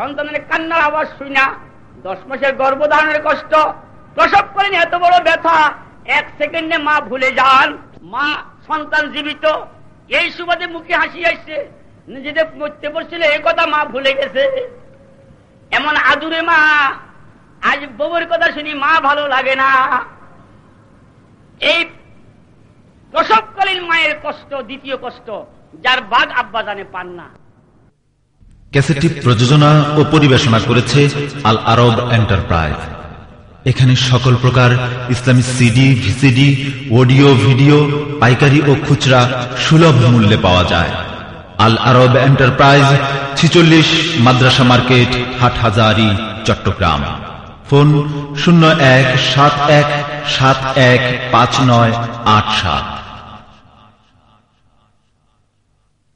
Speaker 1: সন্তানের কান্নার আওয়াজ শুই না। দশ মাসের গর্ভধারণের কষ্ট। প্রসব করেন, এত বড় ব্যথা। এক সেকেন্ডে মা ভুলে যান। মা সন্তান জীবিত। এই সুবাদে মুখে হাসি আসছে। নিজেদের মরতে পড়ছিল এই কথা মা ভুলে গেছে। এমন আদুরে মা, আজ বউর কথা শুনি, মা ভালো লাগে না। এই প্রসবকালীন মায়ের কষ্ট, দ্বিতীয় কষ্ট, যার বাঘ আব্বা জানে পান না।
Speaker 2: ক্যাসেটটি প্রযোজনা ও পরিবেশনা করেছে আল আরব এন্টারপ্রাইজ। এখানে সকল প্রকার ইসলামী সিডি, ভিসিডি, অডিও, ভিডিও, পাইকারি ও খুচরা সুলভ মূল্যে পাওয়া যায়। আল আরব এন্টারপ্রাইজ ছিচল্লিশ মাদ্রাসা মার্কেট হাট হাজারি চট্টগ্রাম। ফোন শূন্য এক সাত এক সাত এক পাঁচ নয় আট সাত।